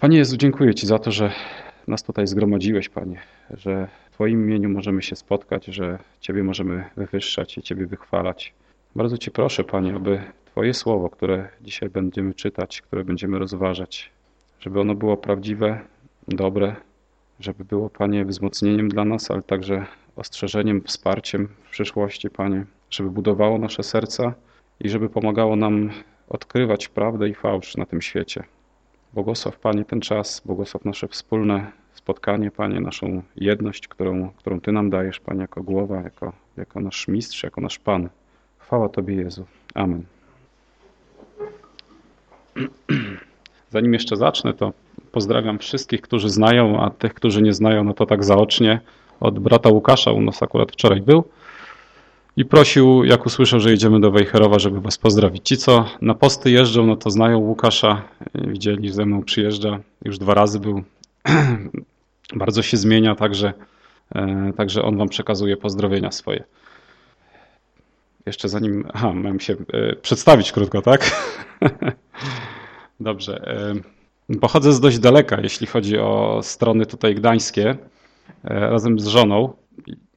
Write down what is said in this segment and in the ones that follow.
Panie Jezu, dziękuję Ci za to, że nas tutaj zgromadziłeś, Panie, że w Twoim imieniu możemy się spotkać, że Ciebie możemy wywyższać i Ciebie wychwalać. Bardzo Cię proszę, Panie, aby Twoje słowo, które dzisiaj będziemy czytać, które będziemy rozważać, żeby ono było prawdziwe, dobre, żeby było, Panie, wzmocnieniem dla nas, ale także ostrzeżeniem, wsparciem w przyszłości, Panie, żeby budowało nasze serca i żeby pomagało nam odkrywać prawdę i fałsz na tym świecie. Błogosław, Panie, ten czas, błogosław nasze wspólne spotkanie, Panie, naszą jedność, którą, którą Ty nam dajesz, Panie, jako głowa, jako, jako nasz mistrz, jako nasz Pan. Chwała Tobie, Jezu. Amen. Zanim jeszcze zacznę, to pozdrawiam wszystkich, którzy znają, a tych, którzy nie znają, no to tak zaocznie. Od brata Łukasza, u nas akurat wczoraj był i prosił, jak usłyszał, że jedziemy do Wejherowa, żeby was pozdrowić. Ci, co na posty jeżdżą, no to znają Łukasza, widzieli, ze mną przyjeżdża, już dwa razy był. Bardzo się zmienia, także, e, także on wam przekazuje pozdrowienia swoje. Jeszcze zanim, aha, mam się e, przedstawić krótko, tak? Dobrze. E, pochodzę z dość daleka, jeśli chodzi o strony tutaj gdańskie, razem z żoną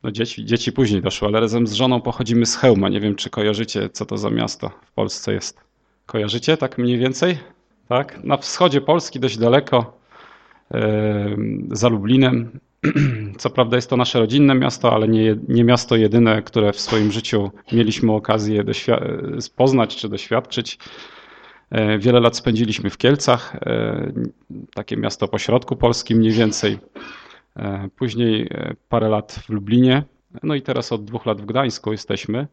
no dzieci, dzieci później doszły, ale razem z żoną pochodzimy z Hełma. Nie wiem, czy kojarzycie, co to za miasto w Polsce jest. Kojarzycie tak mniej więcej? Tak? Na wschodzie Polski, dość daleko, yy, za Lublinem. Co prawda jest to nasze rodzinne miasto, ale nie, nie miasto jedyne, które w swoim życiu mieliśmy okazję poznać czy doświadczyć. E, wiele lat spędziliśmy w Kielcach, e, takie miasto po środku Polski mniej więcej. E, później e, parę lat w Lublinie, no i teraz od dwóch lat w Gdańsku jesteśmy.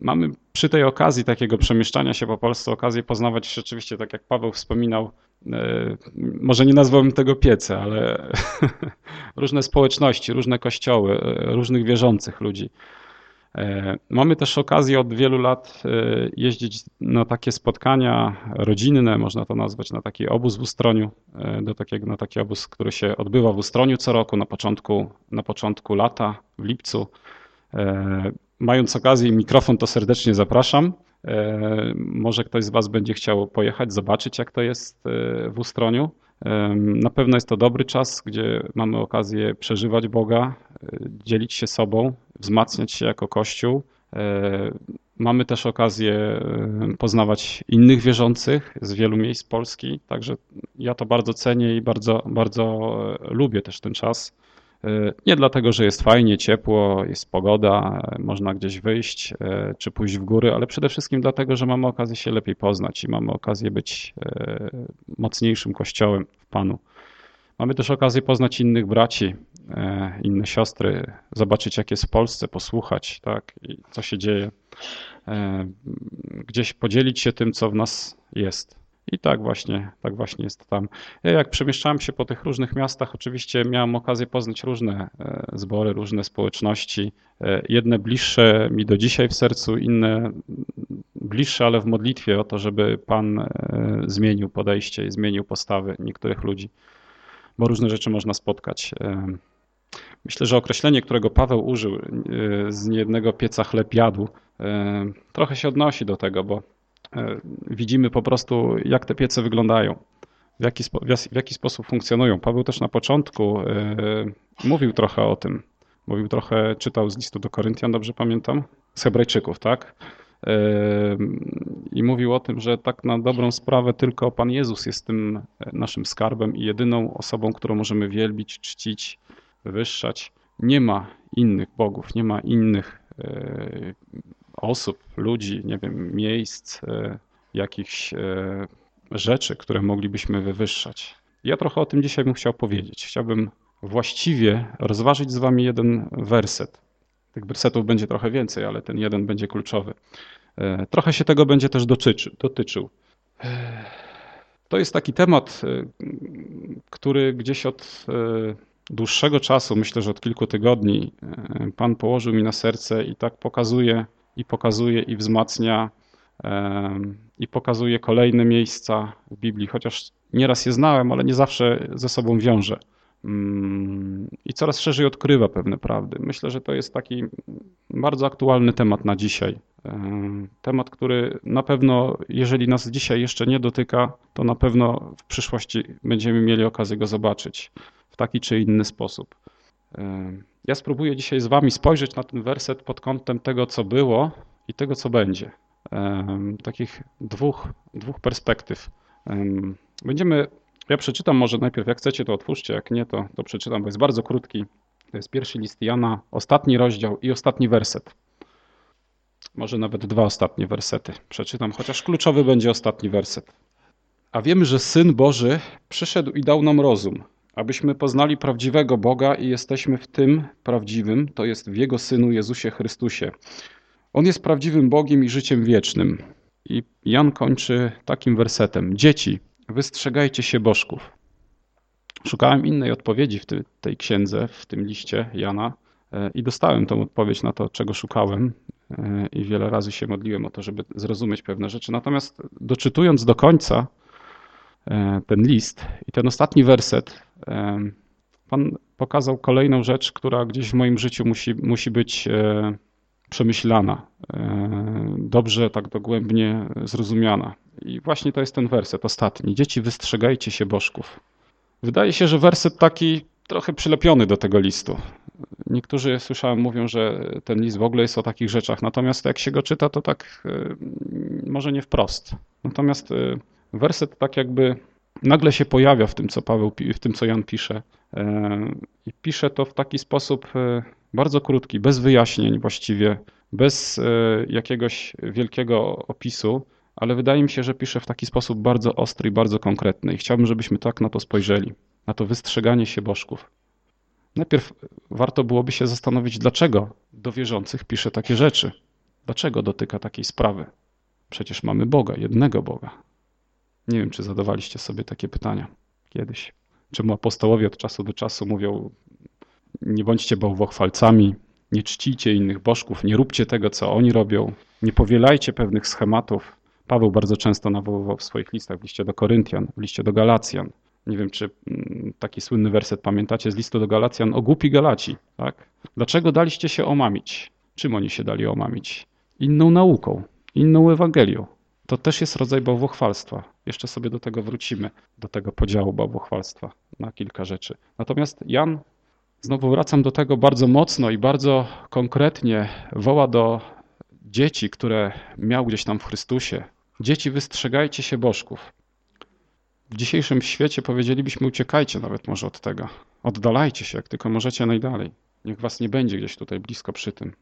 Mamy przy tej okazji takiego przemieszczania się po Polsce okazję poznawać rzeczywiście, tak jak Paweł wspominał, e, może nie nazwałbym tego piece, ale różne społeczności, różne kościoły, różnych wierzących ludzi. E, mamy też okazję od wielu lat e, jeździć na takie spotkania rodzinne, można to nazwać, na taki obóz w Ustroniu, e, do takiego, na taki obóz, który się odbywa w Ustroniu co roku na początku, na początku lata, w lipcu. Mając okazję i mikrofon, to serdecznie zapraszam. Może ktoś z Was będzie chciał pojechać, zobaczyć, jak to jest w Ustroniu. Na pewno jest to dobry czas, gdzie mamy okazję przeżywać Boga, dzielić się sobą, wzmacniać się jako Kościół. E, mamy też okazję e, poznawać innych wierzących z wielu miejsc Polski, także ja to bardzo cenię i bardzo, bardzo e, lubię też ten czas. Nie dlatego, że jest fajnie, ciepło, jest pogoda, można gdzieś wyjść czy pójść w góry, ale przede wszystkim dlatego, że mamy okazję się lepiej poznać i mamy okazję być mocniejszym kościołem w Panu. Mamy też okazję poznać innych braci, inne siostry, zobaczyć jak jest w Polsce, posłuchać, tak, i co się dzieje, e, gdzieś podzielić się tym, co w nas jest. I tak właśnie, tak właśnie jest tam. Ja jak przemieszczałem się po tych różnych miastach, oczywiście miałem okazję poznać różne e, zbory, różne społeczności. Jedne bliższe mi do dzisiaj w sercu, inne bliższe, ale w modlitwie o to, żeby Pan zmienił podejście i zmienił postawy niektórych ludzi bo różne rzeczy można spotkać. Myślę, że określenie, którego Paweł użył e, z niejednego pieca chleb jadł, trochę się odnosi do tego, bo e, widzimy po prostu, jak te piece wyglądają, w jaki, w jaki sposób funkcjonują. Paweł też na początku mówił trochę o tym. Mówił trochę, czytał z listu do Koryntian, dobrze pamiętam? Z Hebrajczyków, tak? i mówił o tym, że tak na dobrą sprawę tylko Pan Jezus jest tym naszym skarbem i jedyną osobą, którą możemy wielbić, czcić, wywyższać. Nie ma innych bogów, nie ma innych e, osób, ludzi, nie wiem, miejsc, e, jakichś rzeczy, które moglibyśmy wywyższać. Ja trochę o tym dzisiaj bym chciał powiedzieć. Chciałbym właściwie rozważyć z wami jeden werset. Tych wersetów będzie trochę więcej, ale ten jeden będzie kluczowy. E, trochę się tego będzie też dotyczy, dotyczył. E, to jest taki temat, e, który gdzieś od dłuższego czasu, myślę, że od kilku tygodni, Pan położył mi na serce i tak pokazuje, i pokazuje, i wzmacnia, i pokazuje kolejne miejsca w Biblii, chociaż nieraz je znałem, ale nie zawsze ze sobą wiąże. Mm, I coraz szerzej odkrywa pewne prawdy. Myślę, że to jest taki bardzo aktualny temat na dzisiaj. Temat, który na pewno, jeżeli nas dzisiaj jeszcze nie dotyka, to na pewno w przyszłości będziemy mieli okazję go zobaczyć w taki czy inny sposób. Ja spróbuję dzisiaj z Wami spojrzeć na ten werset pod kątem tego, co było i tego, co będzie. Takich dwóch, dwóch perspektyw. Będziemy, ja przeczytam może najpierw, jak chcecie, to otwórzcie, jak nie, to, to przeczytam, bo jest bardzo krótki. To jest pierwszy list Jana, ostatni rozdział i ostatni werset. Może nawet dwa ostatnie wersety przeczytam, chociaż kluczowy będzie ostatni werset. A wiemy, że Syn Boży przyszedł i dał nam rozum, abyśmy poznali prawdziwego Boga i jesteśmy w tym prawdziwym, to jest w Jego Synu Jezusie Chrystusie. On jest prawdziwym Bogiem i życiem wiecznym. I Jan kończy takim wersetem. Dzieci, wystrzegajcie się bożków. Szukałem innej odpowiedzi w tej księdze, w tym liście Jana e, i dostałem tą odpowiedź na to, czego szukałem e, i wiele razy się modliłem o to, żeby zrozumieć pewne rzeczy. Natomiast doczytując do końca e, ten list i ten ostatni werset, Pan pokazał kolejną rzecz, która gdzieś w moim życiu musi, musi być przemyślana, dobrze, tak dogłębnie zrozumiana. I właśnie to jest ten werset ostatni. Dzieci, wystrzegajcie się bożków. Wydaje się, że werset taki trochę przylepiony do tego listu. Niektórzy, słyszałem, mówią, że ten list w ogóle jest o takich rzeczach, natomiast jak się go czyta, to tak e, może nie wprost. Natomiast e, werset tak jakby nagle się pojawia w tym, co Paweł, w tym, co Jan pisze. E, I pisze to w taki sposób bardzo krótki, bez wyjaśnień właściwie, bez jakiegoś wielkiego opisu ale wydaje mi się, że pisze w taki sposób bardzo ostry i bardzo konkretny. I chciałbym, żebyśmy tak na to spojrzeli, na to wystrzeganie się bożków. Najpierw warto byłoby się zastanowić, dlaczego do wierzących pisze takie rzeczy. Dlaczego dotyka takiej sprawy? Przecież mamy Boga, jednego Boga. Nie wiem, czy zadawaliście sobie takie pytania kiedyś. Czemu apostołowie od czasu do czasu mówią: Nie bądźcie bałwochwalcami, nie czcijcie innych bożków, nie róbcie tego, co oni robią, nie powielajcie pewnych schematów, Paweł bardzo często nawoływał w swoich listach, w liście do Koryntian, w liście do Galacjan. Nie wiem, czy mm, taki słynny werset pamiętacie z listu do Galacjan o głupi Galaci. Tak? Dlaczego daliście się omamić? Czym oni się dali omamić? Inną nauką, inną Ewangelią. To też jest rodzaj bałwochwalstwa. Jeszcze sobie do tego wrócimy, do tego podziału bałwochwalstwa na kilka rzeczy. Natomiast Jan, znowu wracam do tego bardzo mocno i bardzo konkretnie woła do dzieci, które miał gdzieś tam w Chrystusie, Dzieci, wystrzegajcie się bożków. W dzisiejszym świecie powiedzielibyśmy, uciekajcie nawet może od tego. Oddalajcie się, jak tylko możecie najdalej. Niech was nie będzie gdzieś tutaj blisko przy tym.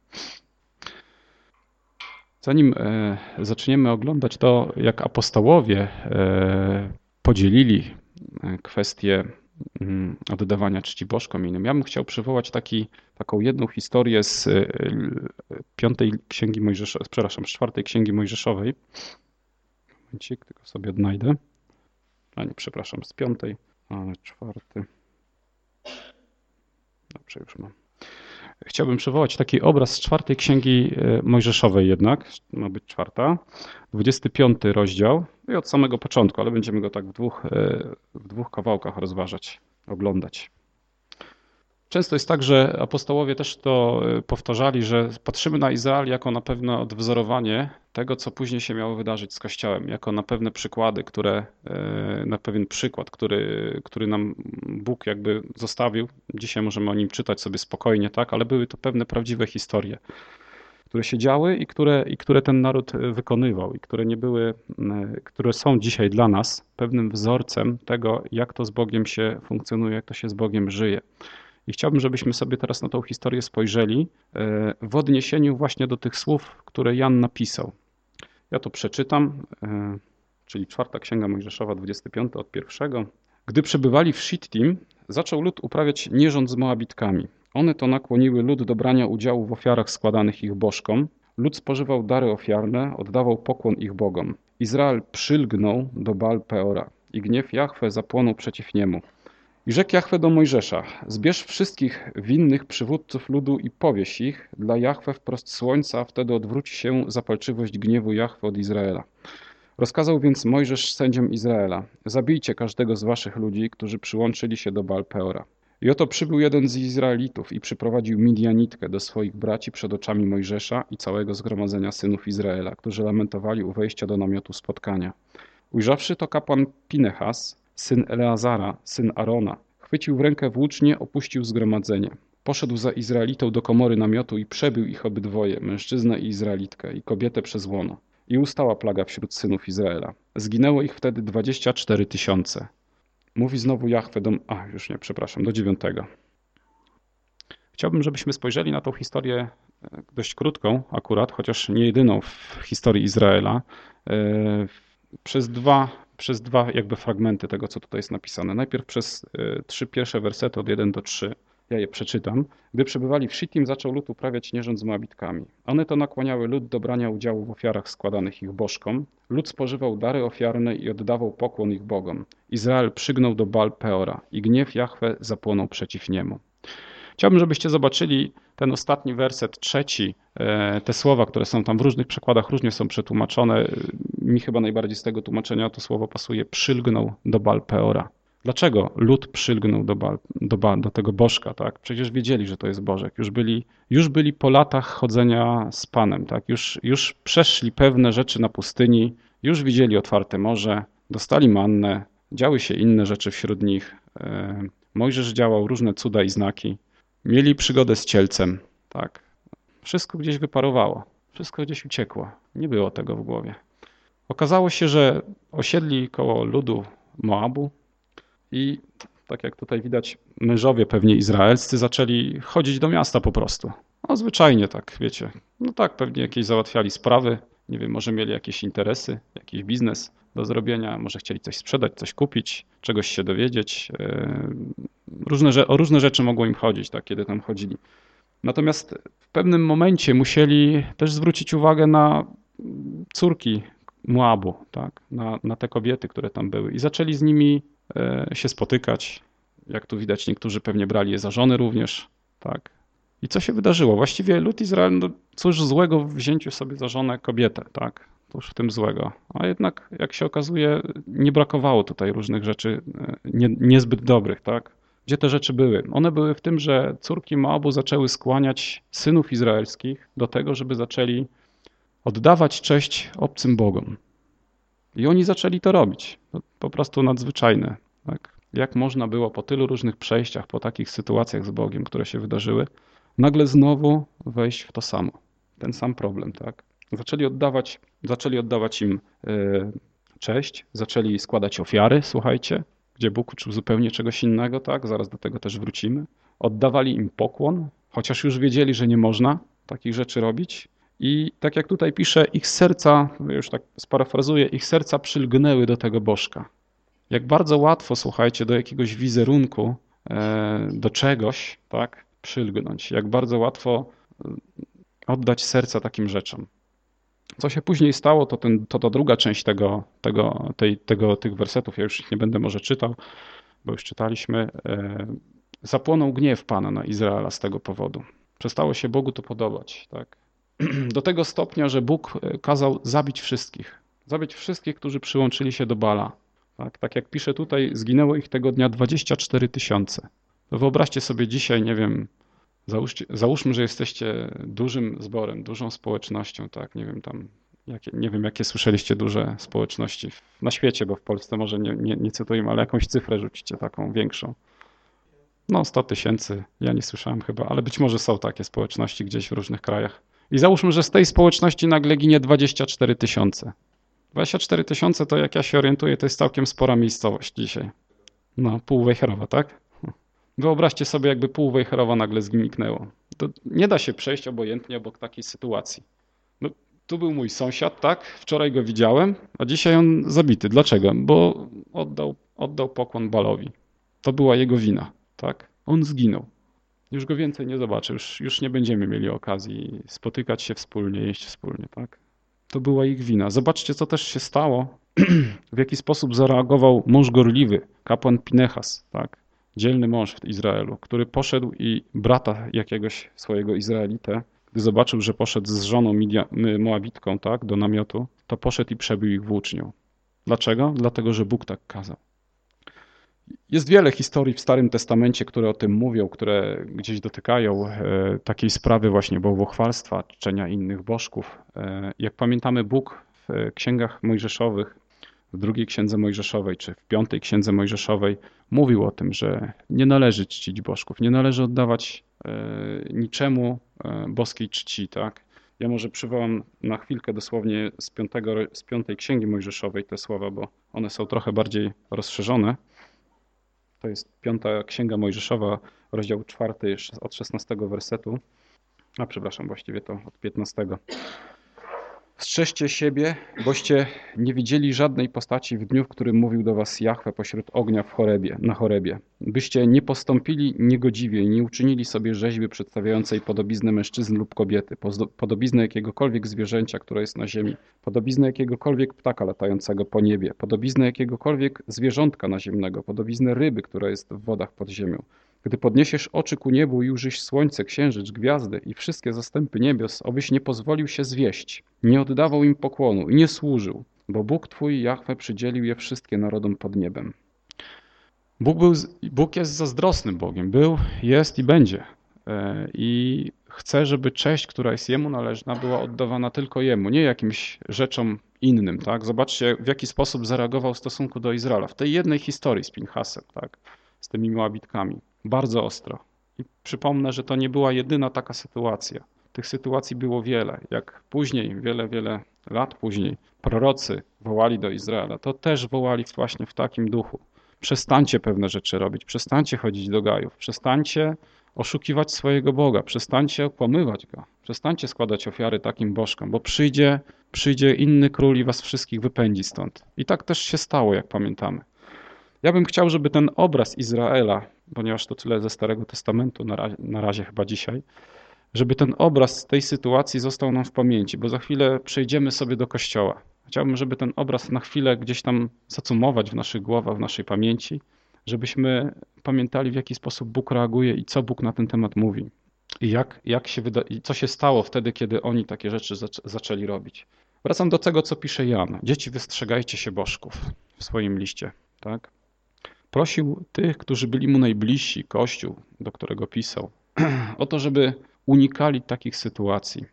Zanim e, zaczniemy oglądać to, jak apostołowie e, podzielili e, kwestię mm, oddawania czci bożkom innym, ja bym chciał przywołać taki, taką jedną historię z piątej księgi Mojżeszowej, przepraszam, z czwartej księgi Mojżeszowej, Momencik, tylko sobie odnajdę. A nie, przepraszam, z piątej, ale czwarty. Dobrze, już mam. Chciałbym przywołać taki obraz z czwartej księgi e, Mojżeszowej jednak, ma być czwarta, 25 rozdział. I od samego początku, ale będziemy go tak w dwóch, e, w dwóch kawałkach rozważać, oglądać. Często jest tak, że apostołowie też to e, powtarzali, że patrzymy na Izrael jako na pewne odwzorowanie tego, co później się miało wydarzyć z Kościołem, jako na pewne przykłady, które, e, na pewien przykład, który, który nam Bóg jakby zostawił. Dzisiaj możemy o nim czytać sobie spokojnie, tak, ale były to pewne prawdziwe historie, które się działy i które, i które ten naród e, wykonywał i które nie były, które są dzisiaj dla nas pewnym wzorcem tego, jak to z Bogiem się funkcjonuje, jak to się z Bogiem żyje. I chciałbym, żebyśmy sobie teraz na tą historię spojrzeli e, w odniesieniu właśnie do tych słów, które Jan napisał. Ja to przeczytam, e, czyli czwarta księga Mojżeszowa, 25 od pierwszego. Gdy przebywali w Shittim, zaczął lud uprawiać nierząd z Moabitkami. One to nakłoniły lud do brania udziału w ofiarach składanych ich bożkom. Lud spożywał dary ofiarne, oddawał pokłon ich bogom. Izrael przylgnął do Baal Peora i gniew Jahwe zapłonął przeciw niemu. I rzekł Jachwę do Mojżesza, zbierz wszystkich winnych przywódców ludu i powieś ich dla Jachwę wprost słońca, a wtedy odwróci się zapalczywość gniewu Jachwę od Izraela. Rozkazał więc Mojżesz sędziom Izraela, zabijcie każdego z waszych ludzi, którzy przyłączyli się do Baal Peora. I oto przybył jeden z Izraelitów i przyprowadził Midianitkę do swoich braci przed oczami Mojżesza i całego zgromadzenia synów Izraela, którzy lamentowali u wejścia do namiotu spotkania. Ujrzawszy to kapłan Pinechas, syn Eleazara, syn Arona, chwycił w rękę włócznie, opuścił zgromadzenie. Poszedł za Izraelitą do komory namiotu i przebił ich obydwoje, mężczyznę i Izraelitkę, i kobietę przez łono. I ustała plaga wśród synów Izraela. Zginęło ich wtedy dwadzieścia cztery tysiące. Mówi znowu Jahwe do... A, już nie, przepraszam, do dziewiątego. Chciałbym, żebyśmy spojrzeli na tą historię e, dość krótką akurat, chociaż nie jedyną w historii Izraela, e, przez dwa, przez dwa jakby fragmenty tego, co tutaj jest napisane. Najpierw przez e, trzy pierwsze wersety od 1 do 3 ja je przeczytam. Gdy przebywali w Shittim, zaczął lud uprawiać nierząd z Moabitkami. One to nakłaniały lud do brania udziału w ofiarach składanych ich bożkom. Lud spożywał dary ofiarne i oddawał pokłon ich bogom. Izrael przygnął do Baal Peora i gniew Jahwe zapłonął przeciw niemu. Chciałbym, żebyście zobaczyli ten ostatni werset, trzeci, e, te słowa, które są tam w różnych przekładach, różnie są przetłumaczone. Mi chyba najbardziej z tego tłumaczenia to słowo pasuje, przylgnął do Baal Peora. Dlaczego lud przylgnął do, do, do tego bożka? Tak? Przecież wiedzieli, że to jest Bożek. Już byli, już byli po latach chodzenia z Panem. Tak? Już, już przeszli pewne rzeczy na pustyni, już widzieli otwarte morze, dostali mannę, działy się inne rzeczy wśród nich. E, Mojżesz działał różne cuda i znaki. Mieli przygodę z cielcem. Tak. Wszystko gdzieś wyparowało. Wszystko gdzieś uciekło. Nie było tego w głowie. Okazało się, że osiedli koło ludu Moabu, i tak jak tutaj widać, mężowie pewnie izraelscy zaczęli chodzić do miasta po prostu. No zwyczajnie tak, wiecie. No tak, pewnie jakieś załatwiali sprawy, nie wiem, może mieli jakieś interesy, jakiś biznes do zrobienia, może chcieli coś sprzedać, coś kupić, czegoś się dowiedzieć. E, różne, o różne rzeczy mogło im chodzić, tak, kiedy tam chodzili. Natomiast w pewnym momencie musieli też zwrócić uwagę na córki Moabu, tak, na, na te kobiety, które tam były i zaczęli z nimi E, się spotykać. Jak tu widać, niektórzy pewnie brali je za żony również. Tak. I co się wydarzyło? Właściwie lud Izrael, no cóż złego w wzięciu sobie za żonę kobietę, tak? Cóż w tym złego? A jednak, jak się okazuje, nie brakowało tutaj różnych rzeczy e, nie, niezbyt dobrych, tak? Gdzie te rzeczy były? One były w tym, że córki Moabu zaczęły skłaniać synów izraelskich do tego, żeby zaczęli oddawać cześć obcym bogom. I oni zaczęli to robić. To po prostu nadzwyczajne. Tak? Jak można było po tylu różnych przejściach, po takich sytuacjach z Bogiem, które się wydarzyły, nagle znowu wejść w to samo. Ten sam problem, tak? Zaczęli oddawać, zaczęli oddawać im yy, cześć, zaczęli składać ofiary, słuchajcie, gdzie Bóg uczył zupełnie czegoś innego, tak? Zaraz do tego też wrócimy. Oddawali im pokłon, chociaż już wiedzieli, że nie można takich rzeczy robić. I tak jak tutaj pisze, ich serca, już tak sparafrazuję, ich serca przylgnęły do tego bożka. Jak bardzo łatwo, słuchajcie, do jakiegoś wizerunku, e, do czegoś, tak, przylgnąć. Jak bardzo łatwo e, oddać serca takim rzeczom. Co się później stało, to, ten, to ta druga część tego, tego, tej, tego, tych wersetów, ja już ich nie będę może czytał, bo już czytaliśmy. E, zapłonął gniew Pana na Izraela z tego powodu. Przestało się Bogu to podobać. Tak? do tego stopnia, że Bóg e, kazał zabić wszystkich. Zabić wszystkich, którzy przyłączyli się do Bala. Tak, tak jak pisze tutaj, zginęło ich tego dnia 24 tysiące. Wyobraźcie sobie dzisiaj, nie wiem, załóżcie, załóżmy, że jesteście dużym zborem, dużą społecznością, tak, nie wiem tam, jakie, nie wiem jakie słyszeliście duże społeczności na świecie, bo w Polsce może nie, nie, nie cytujemy, ale jakąś cyfrę rzucicie taką większą. No 100 tysięcy, ja nie słyszałem chyba, ale być może są takie społeczności gdzieś w różnych krajach. I załóżmy, że z tej społeczności nagle ginie 24 tysiące. 24 tysiące to jak ja się orientuję, to jest całkiem spora miejscowość dzisiaj. No, pół Wejherowa, tak? Wyobraźcie sobie, jakby pół Wejherowa nagle zniknęło. To nie da się przejść obojętnie obok takiej sytuacji. No, tu był mój sąsiad, tak? Wczoraj go widziałem, a dzisiaj on zabity. Dlaczego? Bo oddał, oddał pokłon Balowi. To była jego wina, tak? On zginął. Już go więcej nie zobaczę, już, już nie będziemy mieli okazji spotykać się wspólnie, jeść wspólnie, tak? To była ich wina. Zobaczcie, co też się stało, w jaki sposób zareagował mąż gorliwy, kapłan Pinechas, tak? Dzielny mąż w Izraelu, który poszedł i brata jakiegoś swojego Izraelitę, gdy zobaczył, że poszedł z żoną Moabitką, tak, do namiotu, to poszedł i przebił ich włócznią. Dlaczego? Dlatego, że Bóg tak kazał. Jest wiele historii w Starym Testamencie, które o tym mówią, które gdzieś dotykają e, takiej sprawy właśnie bałwochwalstwa, czczenia innych bożków. E, jak pamiętamy, Bóg w księgach mojżeszowych, w drugiej księdze mojżeszowej czy w piątej księdze mojżeszowej mówił o tym, że nie należy czcić bożków, nie należy oddawać e, niczemu boskiej czci, tak? Ja może przywołam na chwilkę dosłownie z, piątego, z piątej księgi mojżeszowej te słowa, bo one są trochę bardziej rozszerzone. To jest piąta księga Mojżeszowa, rozdział czwarty od 16 wersetu. A przepraszam, właściwie to od 15. Strzeżcie siebie, boście nie widzieli żadnej postaci w dniu, w którym mówił do was Jahwe pośród ognia w Chorebie, na Chorebie. Byście nie postąpili niegodziwie i nie uczynili sobie rzeźby przedstawiającej podobiznę mężczyzn lub kobiety, podobiznę jakiegokolwiek zwierzęcia, które jest na ziemi, podobiznę jakiegokolwiek ptaka latającego po niebie, podobiznę jakiegokolwiek zwierzątka naziemnego, podobiznę ryby, która jest w wodach pod ziemią. Gdy podniesiesz oczy ku niebu i ujrzysz słońce, księżyc, gwiazdy i wszystkie zastępy niebios, obyś nie pozwolił się zwieść, nie oddawał im pokłonu i nie służył, bo Bóg Twój, Jahwe, przydzielił je wszystkie narodom pod niebem. Bóg, był, Bóg jest zazdrosnym Bogiem. Był, jest i będzie. E, I chce, żeby cześć, która jest Jemu należna, była oddawana tylko Jemu, nie jakimś rzeczom innym. Tak? Zobaczcie, w jaki sposób zareagował w stosunku do Izraela. W tej jednej historii z Pinchasem, tak? z tymi Moabitkami. Bardzo ostro. I przypomnę, że to nie była jedyna taka sytuacja. Tych sytuacji było wiele. Jak później, wiele, wiele lat później, prorocy wołali do Izraela, to też wołali właśnie w takim duchu. Przestańcie pewne rzeczy robić, przestańcie chodzić do gajów, przestańcie oszukiwać swojego Boga, przestańcie okłamywać Go, przestańcie składać ofiary takim bożkom, bo przyjdzie, przyjdzie inny król i was wszystkich wypędzi stąd. I tak też się stało, jak pamiętamy. Ja bym chciał, żeby ten obraz Izraela, ponieważ to tyle ze Starego Testamentu na razie, na razie chyba dzisiaj, żeby ten obraz tej sytuacji został nam w pamięci, bo za chwilę przejdziemy sobie do kościoła. Chciałbym, żeby ten obraz na chwilę gdzieś tam zacumować w naszych głowach, w naszej pamięci, żebyśmy pamiętali, w jaki sposób Bóg reaguje i co Bóg na ten temat mówi. I, jak, jak się wyda- i co się stało wtedy, kiedy oni takie rzeczy zac- zaczęli robić. Wracam do tego, co pisze Jan. Dzieci, wystrzegajcie się bożków w swoim liście. Tak? Prosił tych, którzy byli mu najbliżsi, Kościół, do którego pisał, o to, żeby unikali takich sytuacji.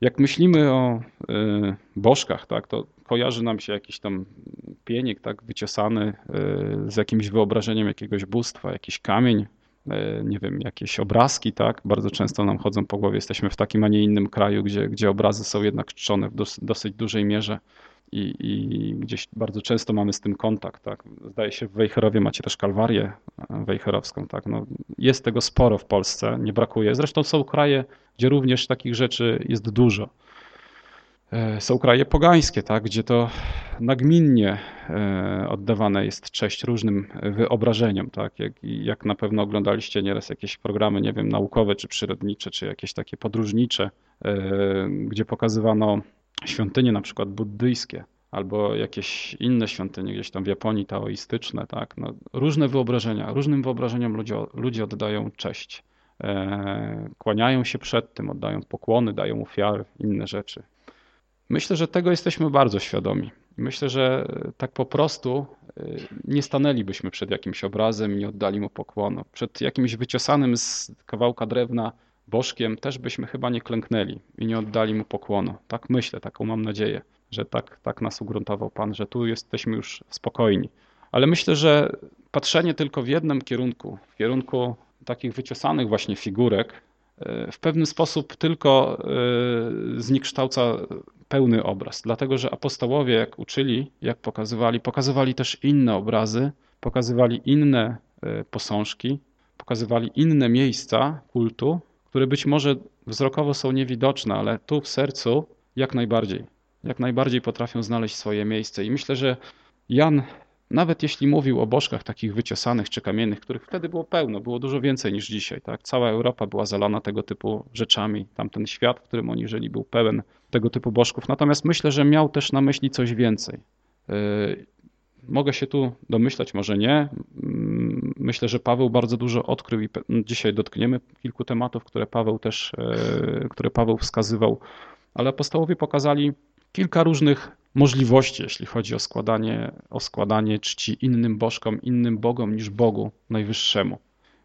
Jak myślimy o y, bożkach, tak, to kojarzy nam się jakiś tam pieniek tak, wyciosany y, z jakimś wyobrażeniem jakiegoś bóstwa, jakiś kamień, y, nie wiem, jakieś obrazki, tak, bardzo często nam chodzą po głowie. Jesteśmy w takim, a nie innym kraju, gdzie, gdzie obrazy są jednak czczone w dos, dosyć dużej mierze i, i, gdzieś bardzo często mamy z tym kontakt. Tak? Zdaje się, w Wejherowie macie też kalwarię e, wejherowską. Tak? No, jest tego sporo w Polsce, nie brakuje. Zresztą są kraje, gdzie również takich rzeczy jest dużo. E, są kraje pogańskie, tak? gdzie to nagminnie e, oddawane jest cześć różnym wyobrażeniom. Tak? Jak, jak na pewno oglądaliście nieraz jakieś programy, nie wiem, naukowe czy przyrodnicze, czy jakieś takie podróżnicze, gdzie pokazywano świątynie na przykład buddyjskie albo jakieś inne świątynie gdzieś tam w Japonii taoistyczne, tak? No, różne wyobrażenia, różnym wyobrażeniom ludzie, ludzie oddają cześć. E, kłaniają się przed tym, oddają pokłony, dają ofiary, inne rzeczy. Myślę, że tego jesteśmy bardzo świadomi. Myślę, że tak po prostu e, nie stanęlibyśmy przed jakimś obrazem i nie oddali mu pokłonu. Przed jakimś wyciosanym z kawałka drewna bożkiem też byśmy chyba nie klęknęli i nie oddali mu pokłonu. Tak myślę, taką mam nadzieję, że tak, tak nas ugruntował Pan, że tu jesteśmy już spokojni. Ale myślę, że patrzenie tylko w jednym kierunku, w kierunku takich wyciosanych właśnie figurek, e, w pewien sposób tylko e, zniekształca pełny obraz. Dlatego, że apostołowie, jak uczyli, jak pokazywali, pokazywali też inne obrazy, pokazywali inne e, posążki, pokazywali inne miejsca kultu, które być może wzrokowo są niewidoczne, ale tu w sercu jak najbardziej, jak najbardziej potrafią znaleźć swoje miejsce. I myślę, że Jan, nawet jeśli mówił o bożkach takich wyciosanych czy kamiennych, których wtedy było pełno, było dużo więcej niż dzisiaj, tak? Cała Europa była zalana tego typu rzeczami. Tamten świat, w którym oni żyli, był pełen tego typu bożków. Natomiast myślę, że miał też na myśli coś więcej. Yy, mogę się tu domyślać, może nie. Myślę, że Paweł bardzo dużo odkrył i dzisiaj dotkniemy kilku tematów, które Paweł też, e, które Paweł wskazywał, ale apostołowie pokazali kilka różnych możliwości, jeśli chodzi o składanie, o składanie czci innym bożkom, innym bogom niż Bogu Najwyższemu.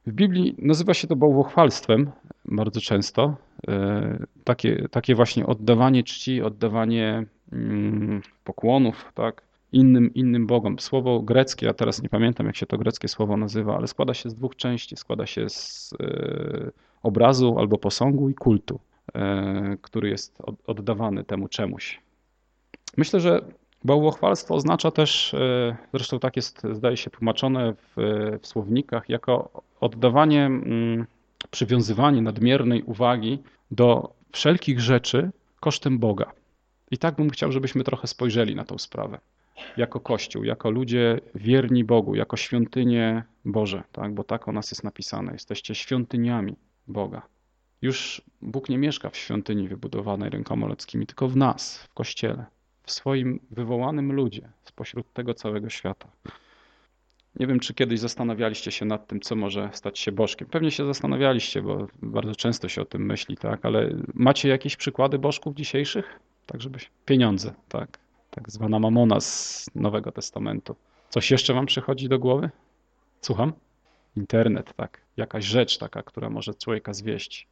W Biblii nazywa się to bałwochwalstwem bardzo często. E, takie, takie właśnie oddawanie czci, oddawanie mm, pokłonów, tak, innym, innym bogom. Słowo greckie, ja teraz nie pamiętam jak się to greckie słowo nazywa, ale składa się z dwóch części. Składa się z e, obrazu albo posągu i kultu, e, który jest oddawany temu czemuś. Myślę, że bałwochwalstwo oznacza też, zresztą tak jest, zdaje się, tłumaczone w, w słownikach, jako oddawanie, mm, przywiązywanie nadmiernej uwagi do wszelkich rzeczy kosztem Boga. I tak bym chciał, żebyśmy trochę spojrzeli na tą sprawę. Jako Kościół, jako ludzie wierni Bogu, jako świątynie Boże, tak? bo tak o nas jest napisane. Jesteście świątyniami Boga. Już Bóg nie mieszka w świątyni wybudowanej rękoma ludzkimi, tylko w nas, w Kościele, w swoim wywołanym ludzie, spośród tego całego świata. Nie wiem, czy kiedyś zastanawialiście się nad tym, co może stać się bożkiem. Pewnie się zastanawialiście, bo bardzo często się o tym myśli, tak? Ale macie jakieś przykłady bożków dzisiejszych? Tak, żeby pieniądze, tak. Tak zwana mamona z Nowego Testamentu. Coś jeszcze wam przychodzi do głowy? Słucham? Internet, tak. Jakaś rzecz taka, która może człowieka zwieść.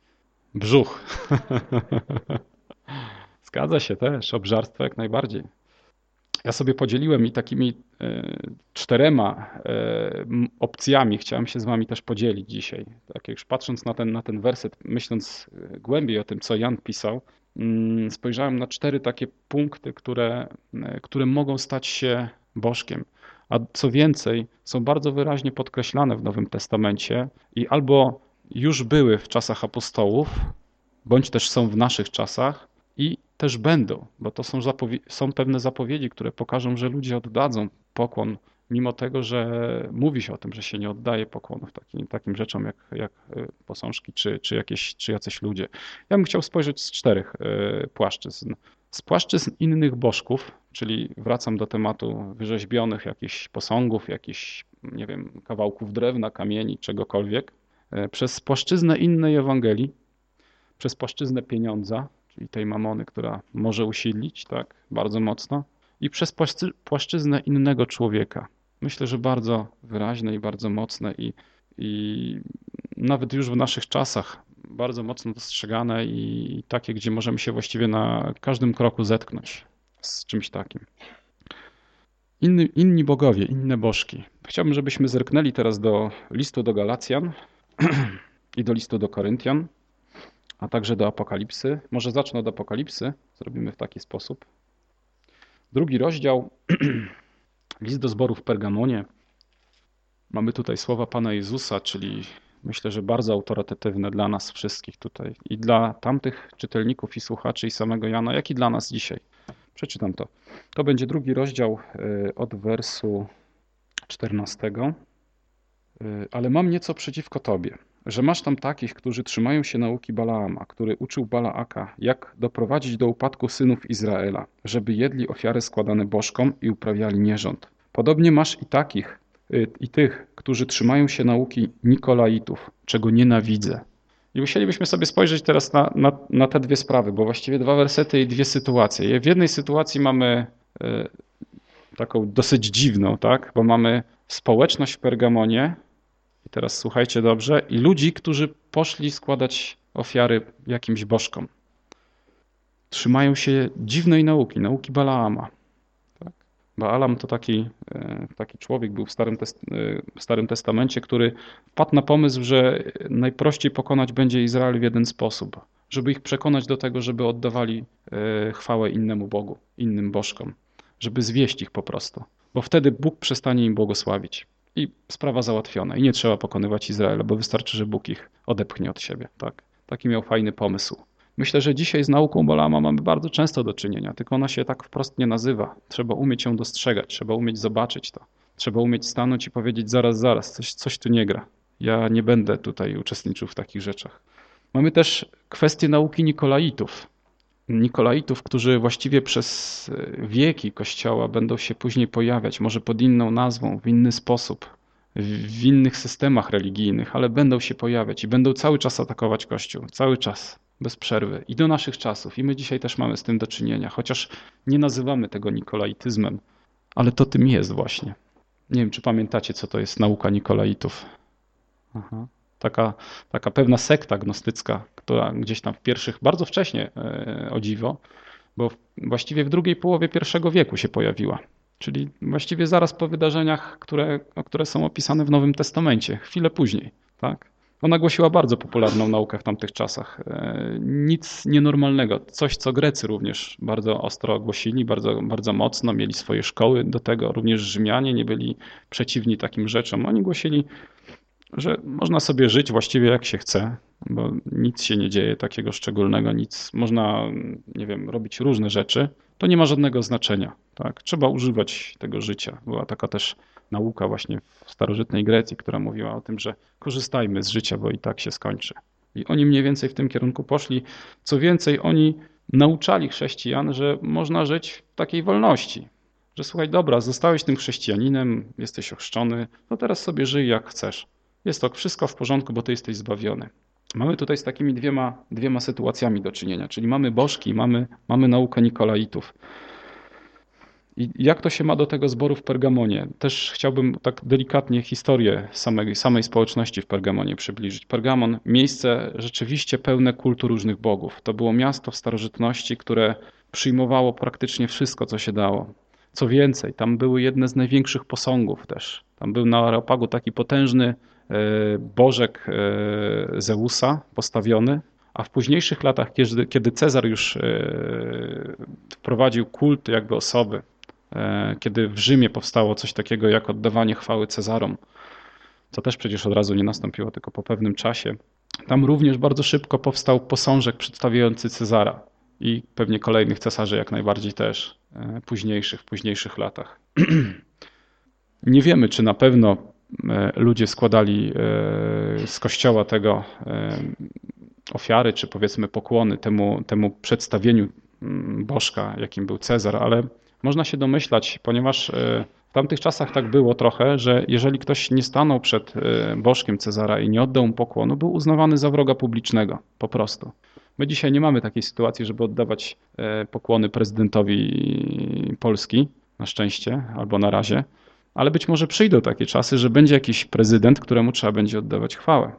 Brzuch. Zgadza się też, obżarstwo jak najbardziej. Ja sobie podzieliłem i takimi e, czterema e, opcjami chciałem się z wami też podzielić dzisiaj. Tak już patrząc na ten, na ten werset, myśląc e, głębiej o tym, co Jan pisał, spojrzałem na cztery takie punkty, które, które mogą stać się bożkiem. A co więcej, są bardzo wyraźnie podkreślane w Nowym Testamencie i albo już były w czasach apostołów, bądź też są w naszych czasach i też będą, bo to są, są pewne zapowiedzi, które pokażą, że ludzie oddadzą pokłon, mimo tego, że mówi się o tym, że się nie oddaje pokłonów takim, takim rzeczom jak, jak e, posążki czy, czy, jakieś, czy jacyś ludzie. Ja bym chciał spojrzeć z czterech e, płaszczyzn. Z płaszczyzn innych bożków, czyli wracam do tematu wyrzeźbionych jakichś posągów, jakichś, nie wiem, kawałków drewna, kamieni, czegokolwiek, e, przez płaszczyznę innej Ewangelii, przez płaszczyznę pieniądza, czyli tej mamony, która może usidlić tak bardzo mocno, i przez płaszczyznę innego człowieka. Myślę, że bardzo wyraźne i bardzo mocne i, i nawet już w naszych czasach bardzo mocno dostrzegane i takie, gdzie możemy się właściwie na każdym kroku zetknąć z czymś takim. Inny, inni bogowie, inne bożki. Chciałbym, żebyśmy zerknęli teraz do listu do Galacjan i do listu do Koryntian a także do Apokalipsy. Może zacznę od Apokalipsy, zrobimy w taki sposób. Drugi rozdział, list do zboru w Pergamonie. Mamy tutaj słowa Pana Jezusa, czyli myślę, że bardzo autorytatywne dla nas wszystkich tutaj i dla tamtych czytelników i słuchaczy i samego Jana, jak i dla nas dzisiaj. Przeczytam to. To będzie drugi rozdział y, od wersu 14. Y, ale mam nieco przeciwko Tobie że masz tam takich, którzy trzymają się nauki Balaama, który uczył Balaaka, jak doprowadzić do upadku synów Izraela, żeby jedli ofiary składane bożkom i uprawiali nierząd. Podobnie masz i takich, y, i tych, którzy trzymają się nauki Nikolaitów, czego nienawidzę. I musielibyśmy sobie spojrzeć teraz na, na, na te dwie sprawy, bo właściwie dwa wersety i dwie sytuacje. W jednej sytuacji mamy y, taką dosyć dziwną, tak? bo mamy społeczność w Pergamonie, i teraz słuchajcie dobrze, i ludzi, którzy poszli składać ofiary jakimś bożkom. Trzymają się dziwnej nauki, nauki Balaama. Tak? Baalam to taki, e, taki człowiek był w Starym, Test e, w Starym Testamencie, który wpadł na pomysł, że najprościej pokonać będzie Izrael w jeden sposób. Żeby ich przekonać do tego, żeby oddawali e, chwałę innemu Bogu, innym bożkom. Żeby zwieść ich po prostu. Bo wtedy Bóg przestanie im błogosławić i sprawa załatwiona. I nie trzeba pokonywać Izraela, bo wystarczy, że Bóg ich odepchnie od siebie. Tak? Taki miał fajny pomysł. Myślę, że dzisiaj z nauką Bolama mamy bardzo często do czynienia, tylko ona się tak wprost nie nazywa. Trzeba umieć ją dostrzegać, trzeba umieć zobaczyć to. Trzeba umieć stanąć i powiedzieć zaraz, zaraz, coś, coś tu nie gra. Ja nie będę tutaj uczestniczył w takich rzeczach. Mamy też kwestię nauki Nikolaitów. Nikolaitów, którzy właściwie przez e, wieki Kościoła będą się później pojawiać, może pod inną nazwą, w inny sposób, w innych systemach religijnych, ale będą się pojawiać i będą cały czas atakować Kościół, cały czas. bez przerwy i do naszych czasów. I my dzisiaj też mamy z tym do czynienia, chociaż nie nazywamy tego nikolaityzmem, ale to tym jest właśnie. Nie wiem, czy pamiętacie, co to jest nauka Nikolaitów. Aha. Taka, taka pewna sekta gnostycka, która gdzieś tam w pierwszych, bardzo wcześnie e, o dziwo, bo właściwie w drugiej połowie pierwszego wieku się pojawiła. Czyli właściwie zaraz po wydarzeniach, które, które są opisane w Nowym Testamencie, chwilę później. Tak? Ona głosiła bardzo popularną naukę w tamtych czasach. E, nic nienormalnego. Coś, co Grecy również bardzo ostro głosili, bardzo, bardzo mocno, mieli swoje szkoły do tego. Również Rzymianie nie byli przeciwni takim rzeczom. Oni głosili, że można sobie żyć właściwie jak się chce, bo nic się nie dzieje takiego szczególnego, nic. Można, nie wiem, robić różne rzeczy. To nie ma żadnego znaczenia. Tak? Trzeba używać tego życia. Była taka też nauka właśnie w starożytnej Grecji, która mówiła o tym, że korzystajmy z życia, bo i tak się skończy. I oni mniej więcej w tym kierunku poszli. Co więcej, oni nauczali chrześcijan, że można żyć w takiej wolności. Że słuchaj, dobra, zostałeś tym chrześcijaninem, jesteś ochrzczony, to teraz sobie żyj jak chcesz. Jest to wszystko w porządku, bo ty jesteś zbawiony. Mamy tutaj z takimi dwiema, dwiema sytuacjami do czynienia, czyli mamy bożki, mamy, mamy naukę Nikolaitów. I jak to się ma do tego zboru w Pergamonie? Też chciałbym tak delikatnie historię samej, samej społeczności w Pergamonie przybliżyć. Pergamon, miejsce rzeczywiście pełne kultu różnych bogów. To było miasto w starożytności, które przyjmowało praktycznie wszystko, co się dało. Co więcej, tam były jedne z największych posągów też. Tam był na Areopagu taki potężny bożek e, Zeusa postawiony, a w późniejszych latach, kiedy, Cezar już e, wprowadził kult jakby osoby, E, kiedy w Rzymie powstało coś takiego jak oddawanie chwały Cezarom, co też przecież od razu nie nastąpiło, tylko po pewnym czasie. Tam również bardzo szybko powstał posążek przedstawiający Cezara i pewnie kolejnych cesarzy jak najbardziej też, e, późniejszych, w późniejszych latach. Nie wiemy, czy na pewno e, ludzie składali z kościoła tego ofiary, czy powiedzmy pokłony temu, temu przedstawieniu mm, bożka, jakim był Cezar, ale można się domyślać, ponieważ e, w tamtych czasach tak było trochę, że jeżeli ktoś nie stanął przed e, bożkiem Cezara i nie oddał mu pokłonu, był uznawany za wroga publicznego, po prostu. My dzisiaj nie mamy takiej sytuacji, żeby oddawać e, pokłony prezydentowi Polski, na szczęście, albo na razie, ale być może przyjdą takie czasy, że będzie jakiś prezydent, któremu trzeba będzie oddawać chwałę.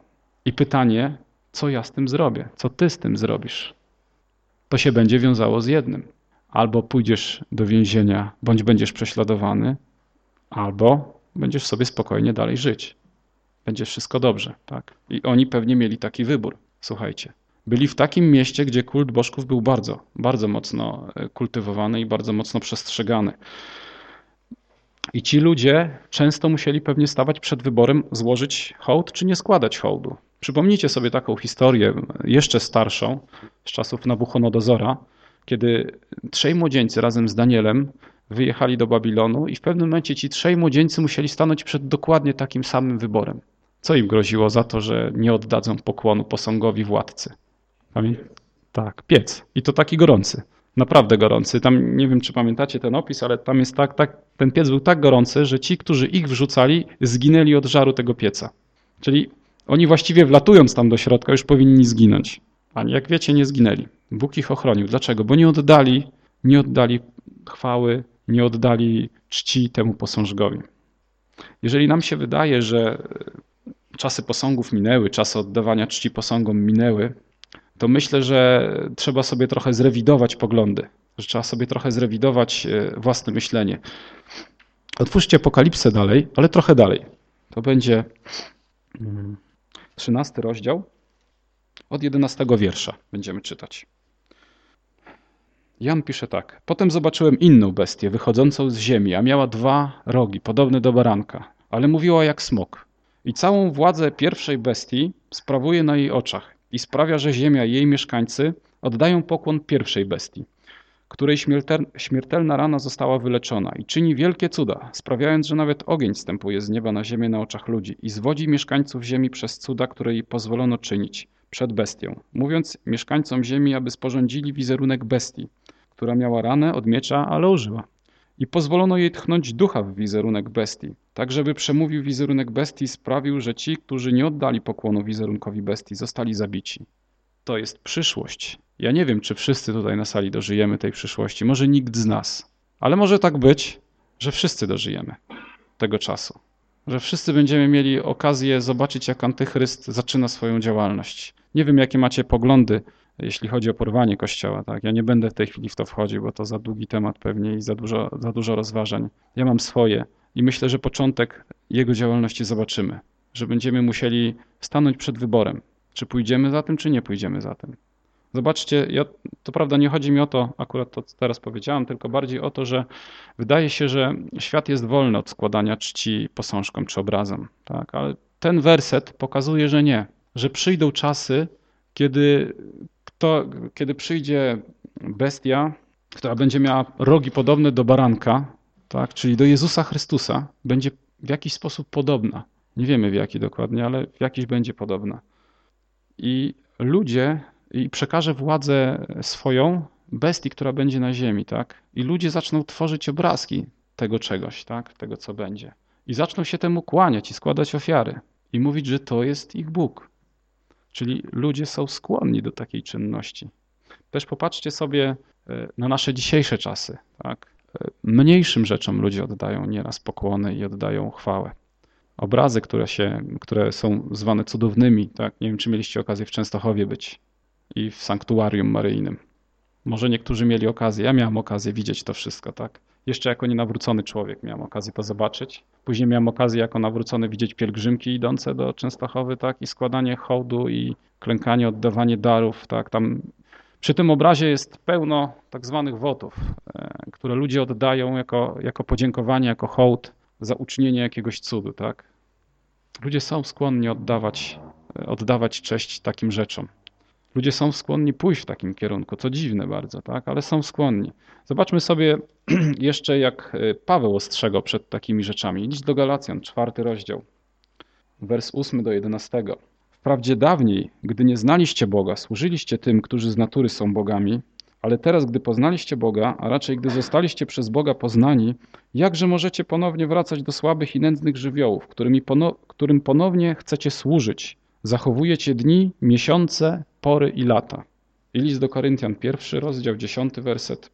I pytanie, co ja z tym zrobię? Co ty z tym zrobisz? To się będzie wiązało z jednym albo pójdziesz do więzienia, bądź będziesz prześladowany, albo będziesz sobie spokojnie dalej żyć. Będzie wszystko dobrze, tak? I oni pewnie mieli taki wybór. Słuchajcie, byli w takim mieście, gdzie kult bożków był bardzo, bardzo mocno e, kultywowany i bardzo mocno przestrzegany. I ci ludzie często musieli pewnie stawać przed wyborem złożyć hołd czy nie składać hołdu. Przypomnijcie sobie taką historię jeszcze starszą, z czasów Nabuchodonozora, kiedy trzej młodzieńcy razem z Danielem wyjechali do Babilonu i w pewnym momencie ci trzej młodzieńcy musieli stanąć przed dokładnie takim samym wyborem. Co im groziło za to, że nie oddadzą pokłonu posągowi władcy? Pamię? Tak, piec. I to taki gorący. Naprawdę gorący. Tam nie wiem, czy pamiętacie ten opis, ale tam jest tak, tak, ten piec był tak gorący, że ci, którzy ich wrzucali, zginęli od żaru tego pieca. Czyli oni właściwie wlatując tam do środka już powinni zginąć. A jak wiecie, nie zginęli. Bóg ich ochronił. Dlaczego? Bo nie oddali, nie oddali chwały, nie oddali czci temu posążgowi. Jeżeli nam się wydaje, że czasy posągów minęły, czasy oddawania czci posągom minęły, to myślę, że trzeba sobie trochę zrewidować poglądy, że trzeba sobie trochę zrewidować e, własne myślenie. Otwórzcie Apokalipsę dalej, ale trochę dalej. To będzie 13 mm, rozdział. Od 11 wiersza będziemy czytać. Jan pisze tak. Potem zobaczyłem inną bestię wychodzącą z ziemi, a miała dwa rogi, podobne do baranka, ale mówiła jak smok. I całą władzę pierwszej bestii sprawuje na jej oczach i sprawia, że ziemia i jej mieszkańcy oddają pokłon pierwszej bestii, której śmiertelna rana została wyleczona i czyni wielkie cuda, sprawiając, że nawet ogień stępuje z nieba na ziemię na oczach ludzi i zwodzi mieszkańców ziemi przez cuda, które jej pozwolono czynić przed bestią, mówiąc mieszkańcom ziemi, aby sporządzili wizerunek bestii, która miała ranę od miecza, ale ożyła. I pozwolono jej tchnąć ducha w wizerunek bestii, tak żeby przemówił wizerunek bestii sprawił, że ci, którzy nie oddali pokłonu wizerunkowi bestii, zostali zabici. to jest przyszłość. Ja nie wiem, czy wszyscy tutaj na sali dożyjemy tej przyszłości. Może nikt z nas. Ale może tak być, że wszyscy dożyjemy tego czasu. Że wszyscy będziemy mieli okazję zobaczyć, jak Antychryst zaczyna swoją działalność. Nie wiem, jakie macie poglądy, jeśli chodzi o porwanie Kościoła. Tak? Ja nie będę w tej chwili w to wchodził, bo to za długi temat pewnie i za dużo, za dużo rozważań. Ja mam swoje i myślę, że początek jego działalności zobaczymy. Że będziemy musieli stanąć przed wyborem, czy pójdziemy za tym, czy nie pójdziemy za tym. Zobaczcie, ja, to prawda nie chodzi mi o to, akurat to teraz powiedziałem, tylko bardziej o to, że wydaje się, że świat jest wolny od składania czci posążkom czy obrazom. Tak? Ale ten werset pokazuje, że nie, że przyjdą czasy, kiedy, kto, kiedy przyjdzie bestia, która będzie miała rogi podobne do baranka, tak? czyli do Jezusa Chrystusa, będzie w jakiś sposób podobna. Nie wiemy w jaki dokładnie, ale w jakiś będzie podobna. I ludzie i przekaże władzę swoją bestii, która będzie na ziemi, tak? I ludzie zaczną tworzyć obrazki tego czegoś, tak? Tego, co będzie. I zaczną się temu kłaniać i składać ofiary. I mówić, że to jest ich Bóg. Czyli ludzie są skłonni do takiej czynności. Też popatrzcie sobie e, na nasze dzisiejsze czasy, tak? E, mniejszym rzeczom ludzie oddają nieraz pokłony i oddają chwałę. Obrazy, które, się, które są zwane cudownymi, tak? Nie wiem, czy mieliście okazję w Częstochowie być i w sanktuarium maryjnym. Może niektórzy mieli okazję, ja miałem okazję widzieć to wszystko, tak? Jeszcze jako nienawrócony człowiek miałem okazję to zobaczyć. Później miałem okazję jako nawrócony widzieć pielgrzymki idące do Częstochowy, tak? I składanie hołdu i klękanie, oddawanie darów, tak? Tam przy tym obrazie jest pełno tak zwanych wotów, e, które ludzie oddają jako, jako podziękowanie, jako hołd za uczynienie jakiegoś cudu, tak? Ludzie są skłonni oddawać, e, oddawać cześć takim rzeczom. Ludzie są skłonni pójść w takim kierunku, co dziwne bardzo, tak? ale są skłonni. Zobaczmy sobie jeszcze, jak e, Paweł ostrzegał przed takimi rzeczami. Idź do Galacjan, czwarty rozdział, wers 8 do 11. Wprawdzie dawniej, gdy nie znaliście Boga, służyliście tym, którzy z natury są bogami, ale teraz, gdy poznaliście Boga, a raczej gdy zostaliście przez Boga poznani, jakże możecie ponownie wracać do słabych i nędznych żywiołów, którym ponownie chcecie służyć? Zachowujecie dni, miesiące, pory i lata. I list do Koryntian, pierwszy rozdział, dziesiąty werset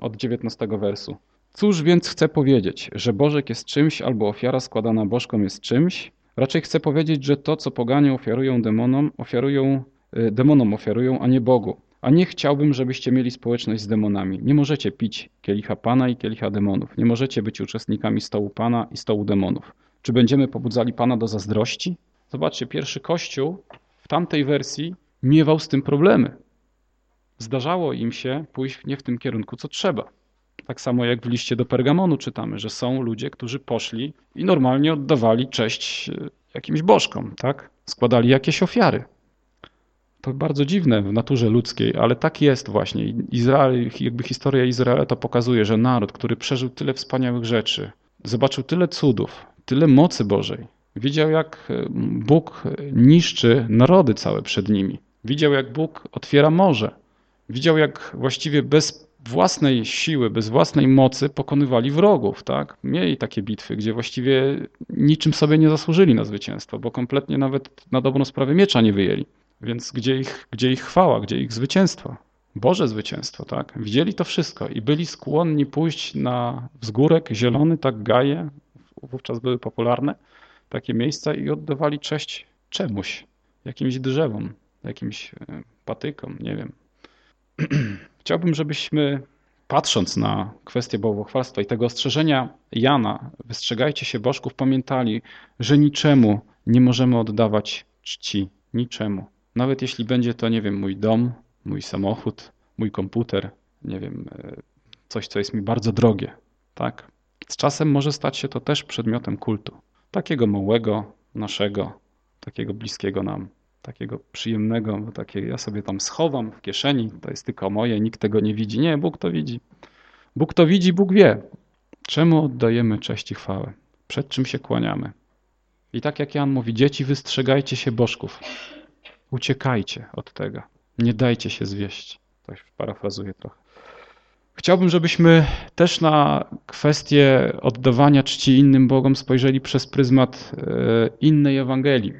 od dziewiętnastego wersu. Cóż więc chcę powiedzieć, że Bożek jest czymś albo ofiara składana bożkom jest czymś? Raczej chcę powiedzieć, że to, co poganie ofiarują demonom, ofiarują, y, demonom ofiarują, a nie Bogu. A nie chciałbym, żebyście mieli społeczność z demonami. Nie możecie pić kielicha Pana i kielicha demonów. Nie możecie być uczestnikami stołu Pana i stołu demonów. Czy będziemy pobudzali Pana do zazdrości? Zobaczcie, pierwszy kościół w tamtej wersji miewał z tym problemy. Zdarzało im się pójść nie w tym kierunku, co trzeba. Tak samo jak w liście do Pergamonu czytamy, że są ludzie, którzy poszli i normalnie oddawali cześć e, jakimś bożkom, tak? Składali jakieś ofiary. To bardzo dziwne w naturze ludzkiej, ale tak jest właśnie. Izrael, jakby historia Izraela to pokazuje, że naród, który przeżył tyle wspaniałych rzeczy, zobaczył tyle cudów, tyle mocy Bożej, Widział, jak e, Bóg niszczy narody całe przed nimi. Widział, jak Bóg otwiera morze. Widział, jak właściwie bez własnej siły, bez własnej mocy pokonywali wrogów. Tak? Mieli takie bitwy, gdzie właściwie niczym sobie nie zasłużyli na zwycięstwo, bo kompletnie nawet na dobrą sprawę miecza nie wyjęli. Więc gdzie ich, gdzie ich chwała, gdzie ich zwycięstwo? Boże zwycięstwo, tak? Widzieli to wszystko i byli skłonni pójść na wzgórek zielony, tak gaje, wówczas były popularne, takie miejsca i oddawali cześć czemuś, jakimś drzewom, jakimś e, patykom, nie wiem. Chciałbym, żebyśmy patrząc na kwestię bałwochwalstwa i tego ostrzeżenia Jana, wystrzegajcie się bożków, pamiętali, że niczemu nie możemy oddawać czci. Niczemu. Nawet jeśli będzie to, nie wiem, mój dom, mój samochód, mój komputer, nie wiem, e, coś, co jest mi bardzo drogie. Tak? Z czasem może stać się to też przedmiotem kultu takiego małego, naszego, takiego bliskiego nam, takiego przyjemnego, bo takie ja sobie tam schowam w kieszeni, to jest tylko moje, nikt tego nie widzi. Nie, Bóg to widzi. Bóg to widzi, Bóg wie. Czemu oddajemy cześć i chwałę? Przed czym się kłaniamy? I tak jak Jan mówi, dzieci wystrzegajcie się bożków. Uciekajcie od tego. Nie dajcie się zwieść. To parafrazuję trochę. Chciałbym, żebyśmy też na kwestię oddawania czci innym Bogom spojrzeli przez pryzmat e, innej Ewangelii.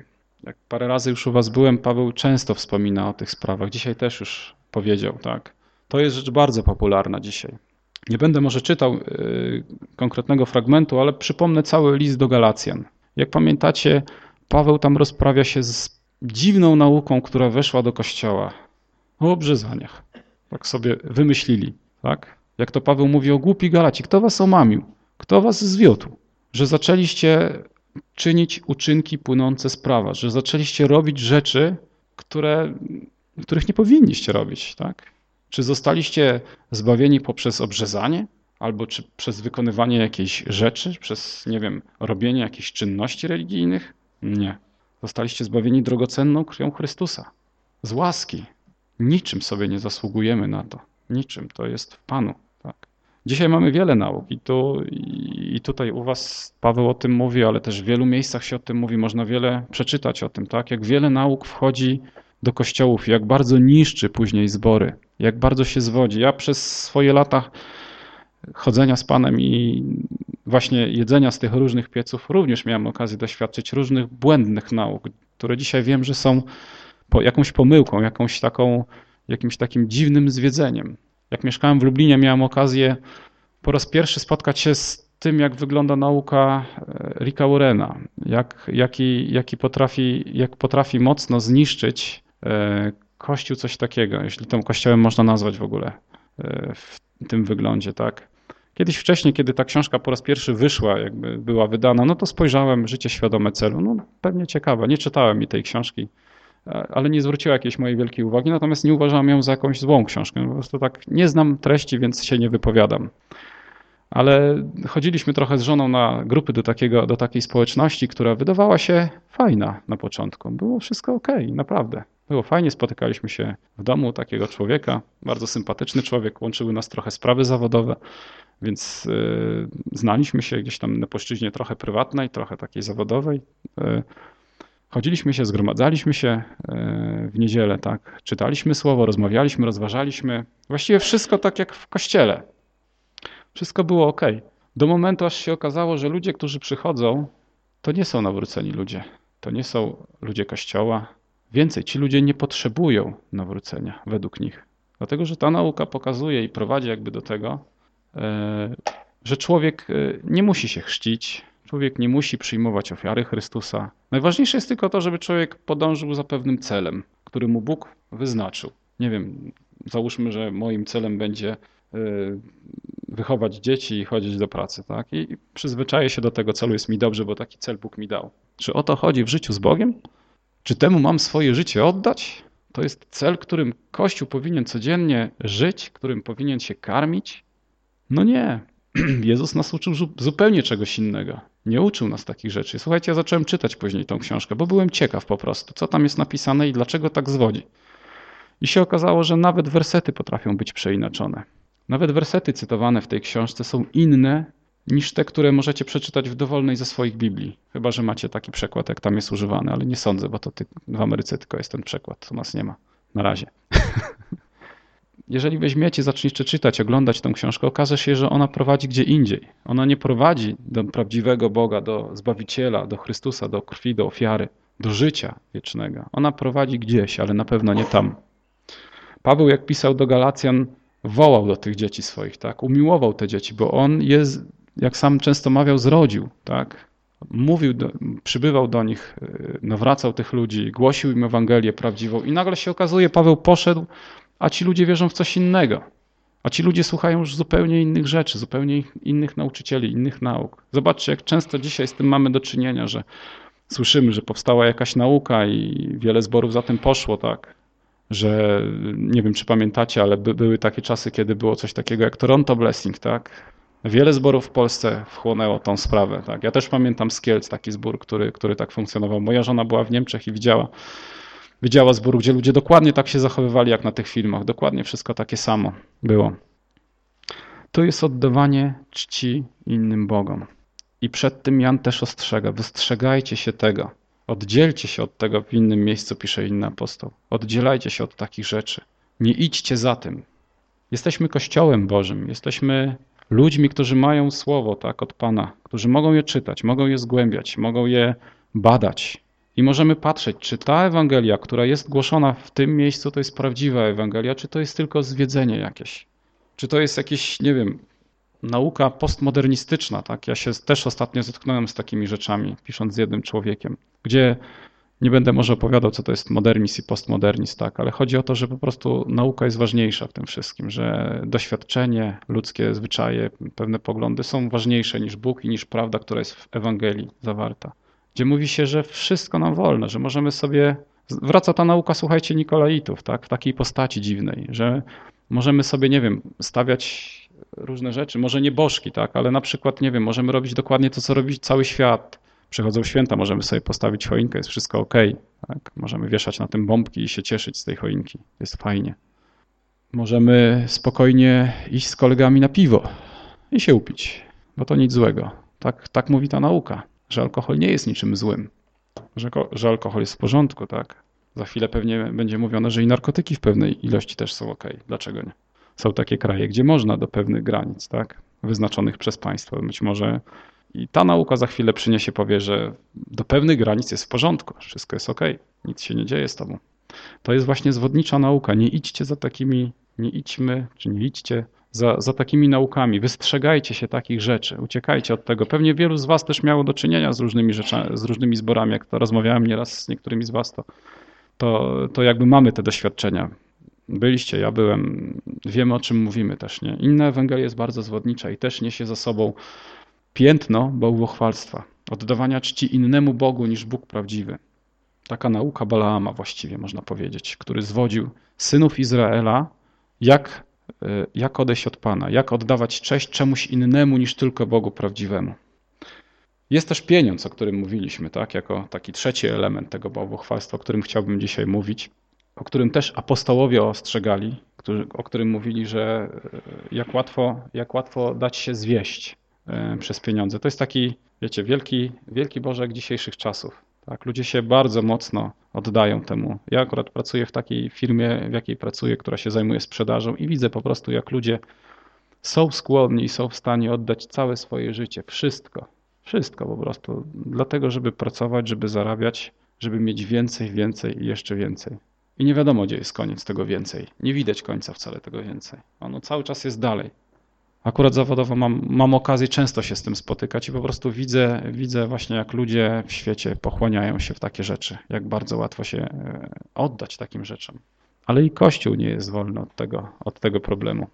Jak parę razy już u was byłem, Paweł często wspomina o tych sprawach. Dzisiaj też już powiedział, tak. To jest rzecz bardzo popularna dzisiaj. Nie będę może czytał yy, konkretnego fragmentu, ale przypomnę cały list do Galacjan. Jak pamiętacie, Paweł tam rozprawia się z dziwną nauką, która weszła do kościoła. O obrzezaniach. Tak sobie wymyślili, tak? Jak to Paweł mówi o głupi Galaci. Kto was omamił? Kto was zwiódł? Że zaczęliście czynić uczynki płynące z prawa, że zaczęliście robić rzeczy, które, których nie powinniście robić, tak? Czy zostaliście zbawieni poprzez obrzezanie? Albo czy przez wykonywanie jakiejś rzeczy, przez, nie wiem, robienie jakichś czynności religijnych? Nie. Zostaliście zbawieni drogocenną krwią Chrystusa. Z łaski. Niczym sobie nie zasługujemy na to. Niczym. To jest w Panu. Tak. Dzisiaj mamy wiele nauk i, tu, i tutaj u was Paweł o tym mówi, ale też w wielu miejscach się o tym mówi. Można wiele przeczytać o tym, tak? Jak wiele nauk wchodzi do kościołów, jak bardzo niszczy później zbory, jak bardzo się zwodzi. Ja przez swoje lata chodzenia z Panem i właśnie jedzenia z tych różnych pieców również miałem okazję doświadczyć różnych błędnych nauk, które dzisiaj wiem, że są jakąś pomyłką, jakąś taką, jakimś takim dziwnym zwiedzeniem. Jak mieszkałem w Lublinie, miałem okazję po raz pierwszy spotkać się z tym, jak wygląda nauka e, Ricka Warrena, jak, jaki, jaki potrafi, jak potrafi mocno zniszczyć e, Kościół coś takiego, jeśli tym kościołem można nazwać w ogóle e, w tym wyglądzie, tak. Kiedyś wcześniej, kiedy ta książka po raz pierwszy wyszła, jakby była wydana, no to spojrzałem, Życie świadome celu. No pewnie ciekawe. Nie czytałem mi tej książki, ale nie zwróciła jakiejś mojej wielkiej uwagi, natomiast nie uważam ją za jakąś złą książkę. Po prostu tak nie znam treści, więc się nie wypowiadam. Ale chodziliśmy trochę z żoną na grupy do, takiego, do takiej społeczności, która wydawała się fajna na początku. Było wszystko ok, naprawdę. Było fajnie, spotykaliśmy się w domu takiego człowieka, bardzo sympatyczny człowiek, łączyły nas trochę sprawy zawodowe, więc yy, znaliśmy się gdzieś tam na płaszczyźnie trochę prywatnej, trochę takiej zawodowej. Chodziliśmy się, zgromadzaliśmy się yy, w niedzielę, tak, czytaliśmy słowo, rozmawialiśmy, rozważaliśmy. Właściwie wszystko tak jak w kościele. Wszystko było ok. Do momentu, aż się okazało, że ludzie, którzy przychodzą, to nie są nawróceni ludzie. To nie są ludzie kościoła, Więcej, ci ludzie nie potrzebują nawrócenia według nich. Dlatego, że ta nauka pokazuje i prowadzi jakby do tego, e, że człowiek e, nie musi się chrzcić, człowiek nie musi przyjmować ofiary Chrystusa. Najważniejsze jest tylko to, żeby człowiek podążył za pewnym celem, który mu Bóg wyznaczył. Nie wiem, załóżmy, że moim celem będzie e, wychować dzieci i chodzić do pracy, tak? I przyzwyczaję się do tego celu, jest mi dobrze, bo taki cel Bóg mi dał. Czy o to chodzi w życiu z Bogiem? Czy temu mam swoje życie oddać? To jest cel, którym Kościół powinien codziennie żyć, którym powinien się karmić? No nie. Jezus nas uczył zupełnie czegoś innego. Nie uczył nas takich rzeczy. Słuchajcie, ja zacząłem czytać później tą książkę, bo byłem ciekaw po prostu, co tam jest napisane i dlaczego tak zwodzi. I się okazało, że nawet wersety potrafią być przeinaczone. Nawet wersety cytowane w tej książce są inne niż te, które możecie przeczytać w dowolnej ze swoich Biblii. Chyba, że macie taki przekład, jak tam jest używany, ale nie sądzę, bo to ty, w Ameryce tylko jest ten przekład. U nas nie ma. Na razie. Jeżeli weźmiecie, zaczniecie czytać, oglądać tę książkę, okaże się, że ona prowadzi gdzie indziej. Ona nie prowadzi do prawdziwego Boga, do Zbawiciela, do Chrystusa, do krwi, do ofiary, do życia wiecznego. Ona prowadzi gdzieś, ale na pewno nie tam. Paweł, jak pisał do Galacjan, wołał do tych dzieci swoich, tak? Umiłował te dzieci, bo on jest jak sam często mawiał, zrodził, tak? Mówił, do, przybywał do nich, y, nawracał tych ludzi, głosił im Ewangelię prawdziwą i nagle się okazuje, Paweł poszedł, a ci ludzie wierzą w coś innego. A ci ludzie słuchają już zupełnie innych rzeczy, zupełnie innych nauczycieli, innych nauk. Zobaczcie, jak często dzisiaj z tym mamy do czynienia, że słyszymy, że powstała jakaś nauka i wiele zborów za tym poszło, tak? Że nie wiem, czy pamiętacie, ale by, były takie czasy, kiedy było coś takiego jak Toronto Blessing, tak? Wiele zborów w Polsce wchłonęło tą sprawę. Tak? Ja też pamiętam z Kielc taki zbór, który, który tak funkcjonował. Moja żona była w Niemczech i widziała, widziała zbór, gdzie ludzie dokładnie tak się zachowywali jak na tych filmach. Dokładnie wszystko takie samo było. To jest oddawanie czci innym Bogom. I przed tym Jan też ostrzega. Wystrzegajcie się tego. Oddzielcie się od tego w innym miejscu, pisze inny apostoł. Oddzielajcie się od takich rzeczy. Nie idźcie za tym. Jesteśmy Kościołem Bożym, jesteśmy ludźmi, którzy mają słowo tak, od Pana, którzy mogą je czytać, mogą je zgłębiać, mogą je badać, I możemy patrzeć, czy ta Ewangelia, która jest głoszona w tym miejscu, to jest prawdziwa Ewangelia, czy to jest tylko zwiedzenie jakieś. Czy to jest jakieś, nie wiem, nauka postmodernistyczna, tak? Ja się też ostatnio zetknąłem z takimi rzeczami, pisząc z jednym człowiekiem, gdzie nie będę może opowiadał, co to jest modernizm i postmodernizm, tak, ale chodzi o to, że po prostu nauka jest ważniejsza w tym wszystkim, że doświadczenie, ludzkie zwyczaje, pewne poglądy są ważniejsze niż Bóg i niż prawda, która jest w Ewangelii zawarta. Gdzie mówi się, że wszystko nam wolne, że możemy sobie. Wraca ta nauka, słuchajcie, Nikolaitów, tak, w takiej postaci dziwnej, że możemy sobie, nie wiem, stawiać różne rzeczy, może nie bożki, tak, ale na przykład, nie wiem, możemy robić dokładnie to, co robi cały świat. Przychodzą święta, możemy sobie postawić choinkę, jest wszystko ok. Tak? Możemy wieszać na tym bombki i się cieszyć z tej choinki. Jest fajnie. Możemy spokojnie iść z kolegami na piwo i się upić, bo to nic złego. Tak, tak mówi ta nauka, że alkohol nie jest niczym złym, że, że alkohol jest w porządku, tak? Za chwilę pewnie będzie mówione, że i narkotyki w pewnej ilości też są ok. Dlaczego nie? Są takie kraje, gdzie można do pewnych granic, tak? Wyznaczonych przez państwo. Być może i ta nauka za chwilę przyniesie, powie, że do pewnych granic jest w porządku, wszystko jest ok, nic się nie dzieje z tobą. To jest właśnie zwodnicza nauka. Nie idźcie za takimi, nie idźmy, czy nie idźcie za, za takimi naukami. Wystrzegajcie się takich rzeczy, uciekajcie od tego. Pewnie wielu z was też miało do czynienia z różnymi rzeczami, z różnymi zborami. Jak to rozmawiałem nieraz z niektórymi z was, to, to, to jakby mamy te doświadczenia. Byliście, ja byłem, wiemy o czym mówimy też, nie? Inna Ewangelia jest bardzo zwodnicza i też niesie za sobą piętno bałwochwalstwa, oddawania czci innemu Bogu niż Bóg prawdziwy. Taka nauka Balaama właściwie można powiedzieć, który zwodził synów Izraela, jak, jak odejść od Pana, jak oddawać cześć czemuś innemu niż tylko Bogu prawdziwemu. Jest też pieniądz, o którym mówiliśmy, tak, jako taki trzeci element tego bałwochwalstwa, o którym chciałbym dzisiaj mówić o którym też apostołowie ostrzegali, o którym mówili, że e, jak łatwo, jak łatwo dać się zwieść e, przez pieniądze. To jest taki, wiecie, wielki, wielki Bożek dzisiejszych czasów. Tak, ludzie się bardzo mocno oddają temu. Ja akurat pracuję w takiej firmie, w jakiej pracuję, która się zajmuje sprzedażą i widzę po prostu, jak ludzie są skłonni i są w stanie oddać całe swoje życie, wszystko, wszystko po prostu, dlatego, żeby pracować, żeby zarabiać, żeby mieć więcej, więcej i jeszcze więcej. I nie wiadomo, gdzie jest koniec tego więcej. Nie widać końca wcale tego więcej. Ono cały czas jest dalej. Akurat zawodowo mam, mam okazję często się z tym spotykać i po prostu widzę, widzę właśnie, jak ludzie w świecie pochłaniają się w takie rzeczy, jak bardzo łatwo się e, oddać takim rzeczom. Ale i Kościół nie jest wolny od tego, od tego problemu.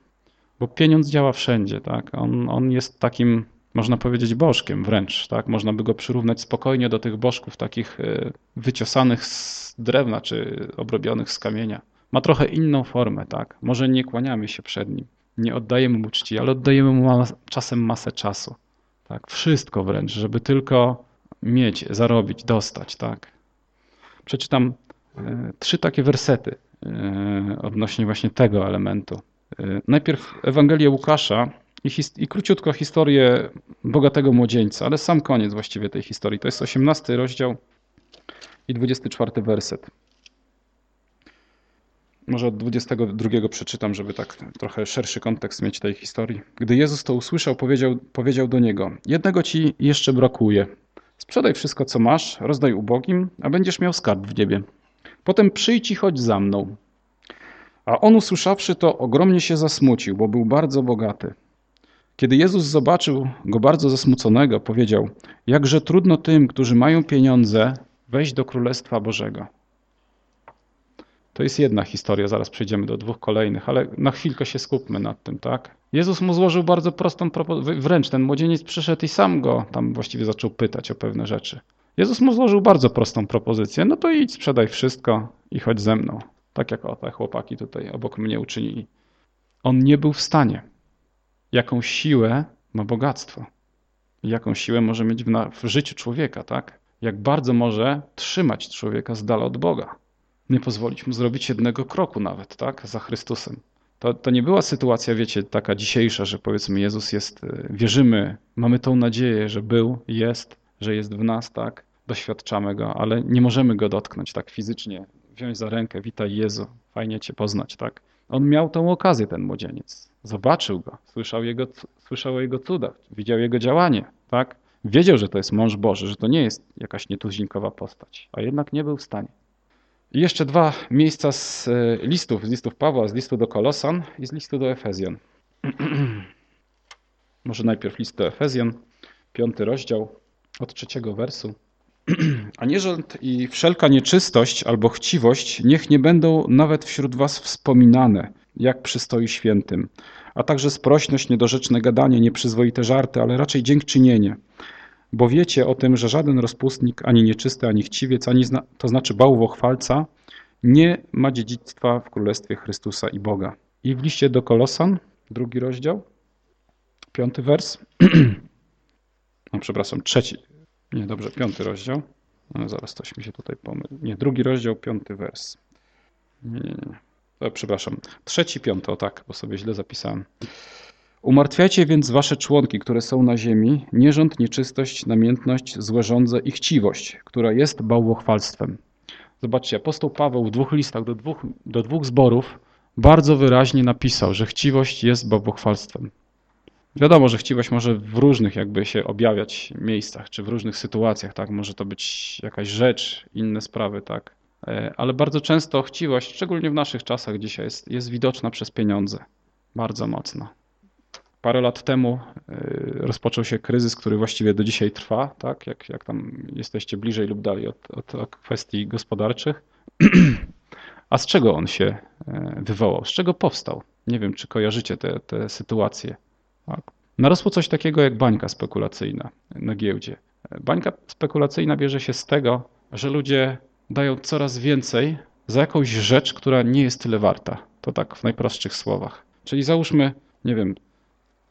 Bo pieniądz działa wszędzie, tak? On, on jest takim można powiedzieć, bożkiem wręcz. Tak? Można by go przyrównać spokojnie do tych bożków takich e, wyciosanych z drewna czy obrobionych z kamienia. Ma trochę inną formę, tak? Może nie kłaniamy się przed nim, nie oddajemy mu czci, ale oddajemy mu mas czasem masę czasu. Tak? Wszystko wręcz, żeby tylko mieć, zarobić, dostać, tak? Przeczytam e, trzy takie wersety e, odnośnie właśnie tego elementu. Najpierw Ewangelię Łukasza, i, i króciutko historię bogatego młodzieńca, ale sam koniec właściwie tej historii. To jest 18 rozdział i 24 werset. Może od 22 przeczytam, żeby tak trochę szerszy kontekst mieć tej historii. Gdy Jezus to usłyszał, powiedział, powiedział do niego: Jednego ci jeszcze brakuje. Sprzedaj wszystko, co masz, rozdaj ubogim, a będziesz miał skarb w niebie. Potem przyjdź i chodź za mną. A on usłyszawszy to, ogromnie się zasmucił, bo był bardzo bogaty. Kiedy Jezus zobaczył go bardzo zasmuconego, powiedział: Jakże trudno tym, którzy mają pieniądze, wejść do Królestwa Bożego. To jest jedna historia, zaraz przejdziemy do dwóch kolejnych, ale na chwilkę się skupmy nad tym, tak? Jezus mu złożył bardzo prostą propozycję, wręcz ten młodzieniec przyszedł i sam go tam właściwie zaczął pytać o pewne rzeczy. Jezus mu złożył bardzo prostą propozycję, no to idź, sprzedaj wszystko i chodź ze mną. Tak jak o te chłopaki tutaj obok mnie uczynili. On nie był w stanie jaką siłę ma bogactwo. Jaką siłę może mieć w, w życiu człowieka, tak? Jak bardzo może trzymać człowieka z dala od Boga. Nie pozwolić mu zrobić jednego kroku nawet, tak? Za Chrystusem. To, to nie była sytuacja, wiecie, taka dzisiejsza, że powiedzmy Jezus jest, y, wierzymy, mamy tą nadzieję, że był, jest, że jest w nas, tak? Doświadczamy Go, ale nie możemy Go dotknąć tak fizycznie, wziąć za rękę, witaj Jezu, fajnie Cię poznać, tak? On miał tą okazję, ten młodzieniec. Zobaczył go, słyszał, jego, słyszał o jego cudach, widział jego działanie, tak? Wiedział, że to jest mąż Boży, że to nie jest jakaś nietuzinkowa postać, a jednak nie był w stanie. I jeszcze dwa miejsca z e, listów, z listów Pawła, z listu do Kolosan i z listu do Efezjan. Może najpierw list do Efezjan, piąty rozdział, od trzeciego wersu. A nierząd i wszelka nieczystość albo chciwość niech nie będą nawet wśród was wspominane, jak przystoi świętym, a także sprośność, niedorzeczne gadanie, nieprzyzwoite żarty, ale raczej dziękczynienie. Bo wiecie o tym, że żaden rozpustnik, ani nieczysty, ani chciwiec, ani zna, to znaczy bałwochwalca, nie ma dziedzictwa w Królestwie Chrystusa i Boga. I w liście do Kolosan, drugi rozdział, piąty wers, no przepraszam, trzeci, nie, dobrze, piąty rozdział, no, zaraz coś mi się tutaj pomyli, nie, drugi rozdział, piąty wers. Nie, nie, nie. O, przepraszam, trzeci, piąty, o tak, bo sobie źle zapisałem. Umartwiajcie więc wasze członki, które są na ziemi, nierząd, nieczystość, namiętność, złe żądze i chciwość, która jest bałwochwalstwem. Zobaczcie, apostoł Paweł w dwóch listach do dwóch, do dwóch zborów bardzo wyraźnie napisał, że chciwość jest bałwochwalstwem. Wiadomo, że chciwość może w różnych jakby się objawiać miejscach, czy w różnych sytuacjach, tak? Może to być jakaś rzecz, inne sprawy, tak? E, ale bardzo często chciwość, szczególnie w naszych czasach dzisiaj, jest, jest widoczna przez pieniądze. Bardzo mocno. Parę lat temu e, rozpoczął się kryzys, który właściwie do dzisiaj trwa, tak? jak, jak tam jesteście bliżej lub dalej od, od, kwestii gospodarczych. A z czego on się e, wywołał? Z czego powstał? Nie wiem, czy kojarzycie te, te sytuacje. Tak. Narosło coś takiego jak bańka spekulacyjna na giełdzie. Bańka spekulacyjna bierze się z tego, że ludzie dają coraz więcej za jakąś rzecz, która nie jest tyle warta. To tak w najprostszych słowach. Czyli załóżmy, nie wiem,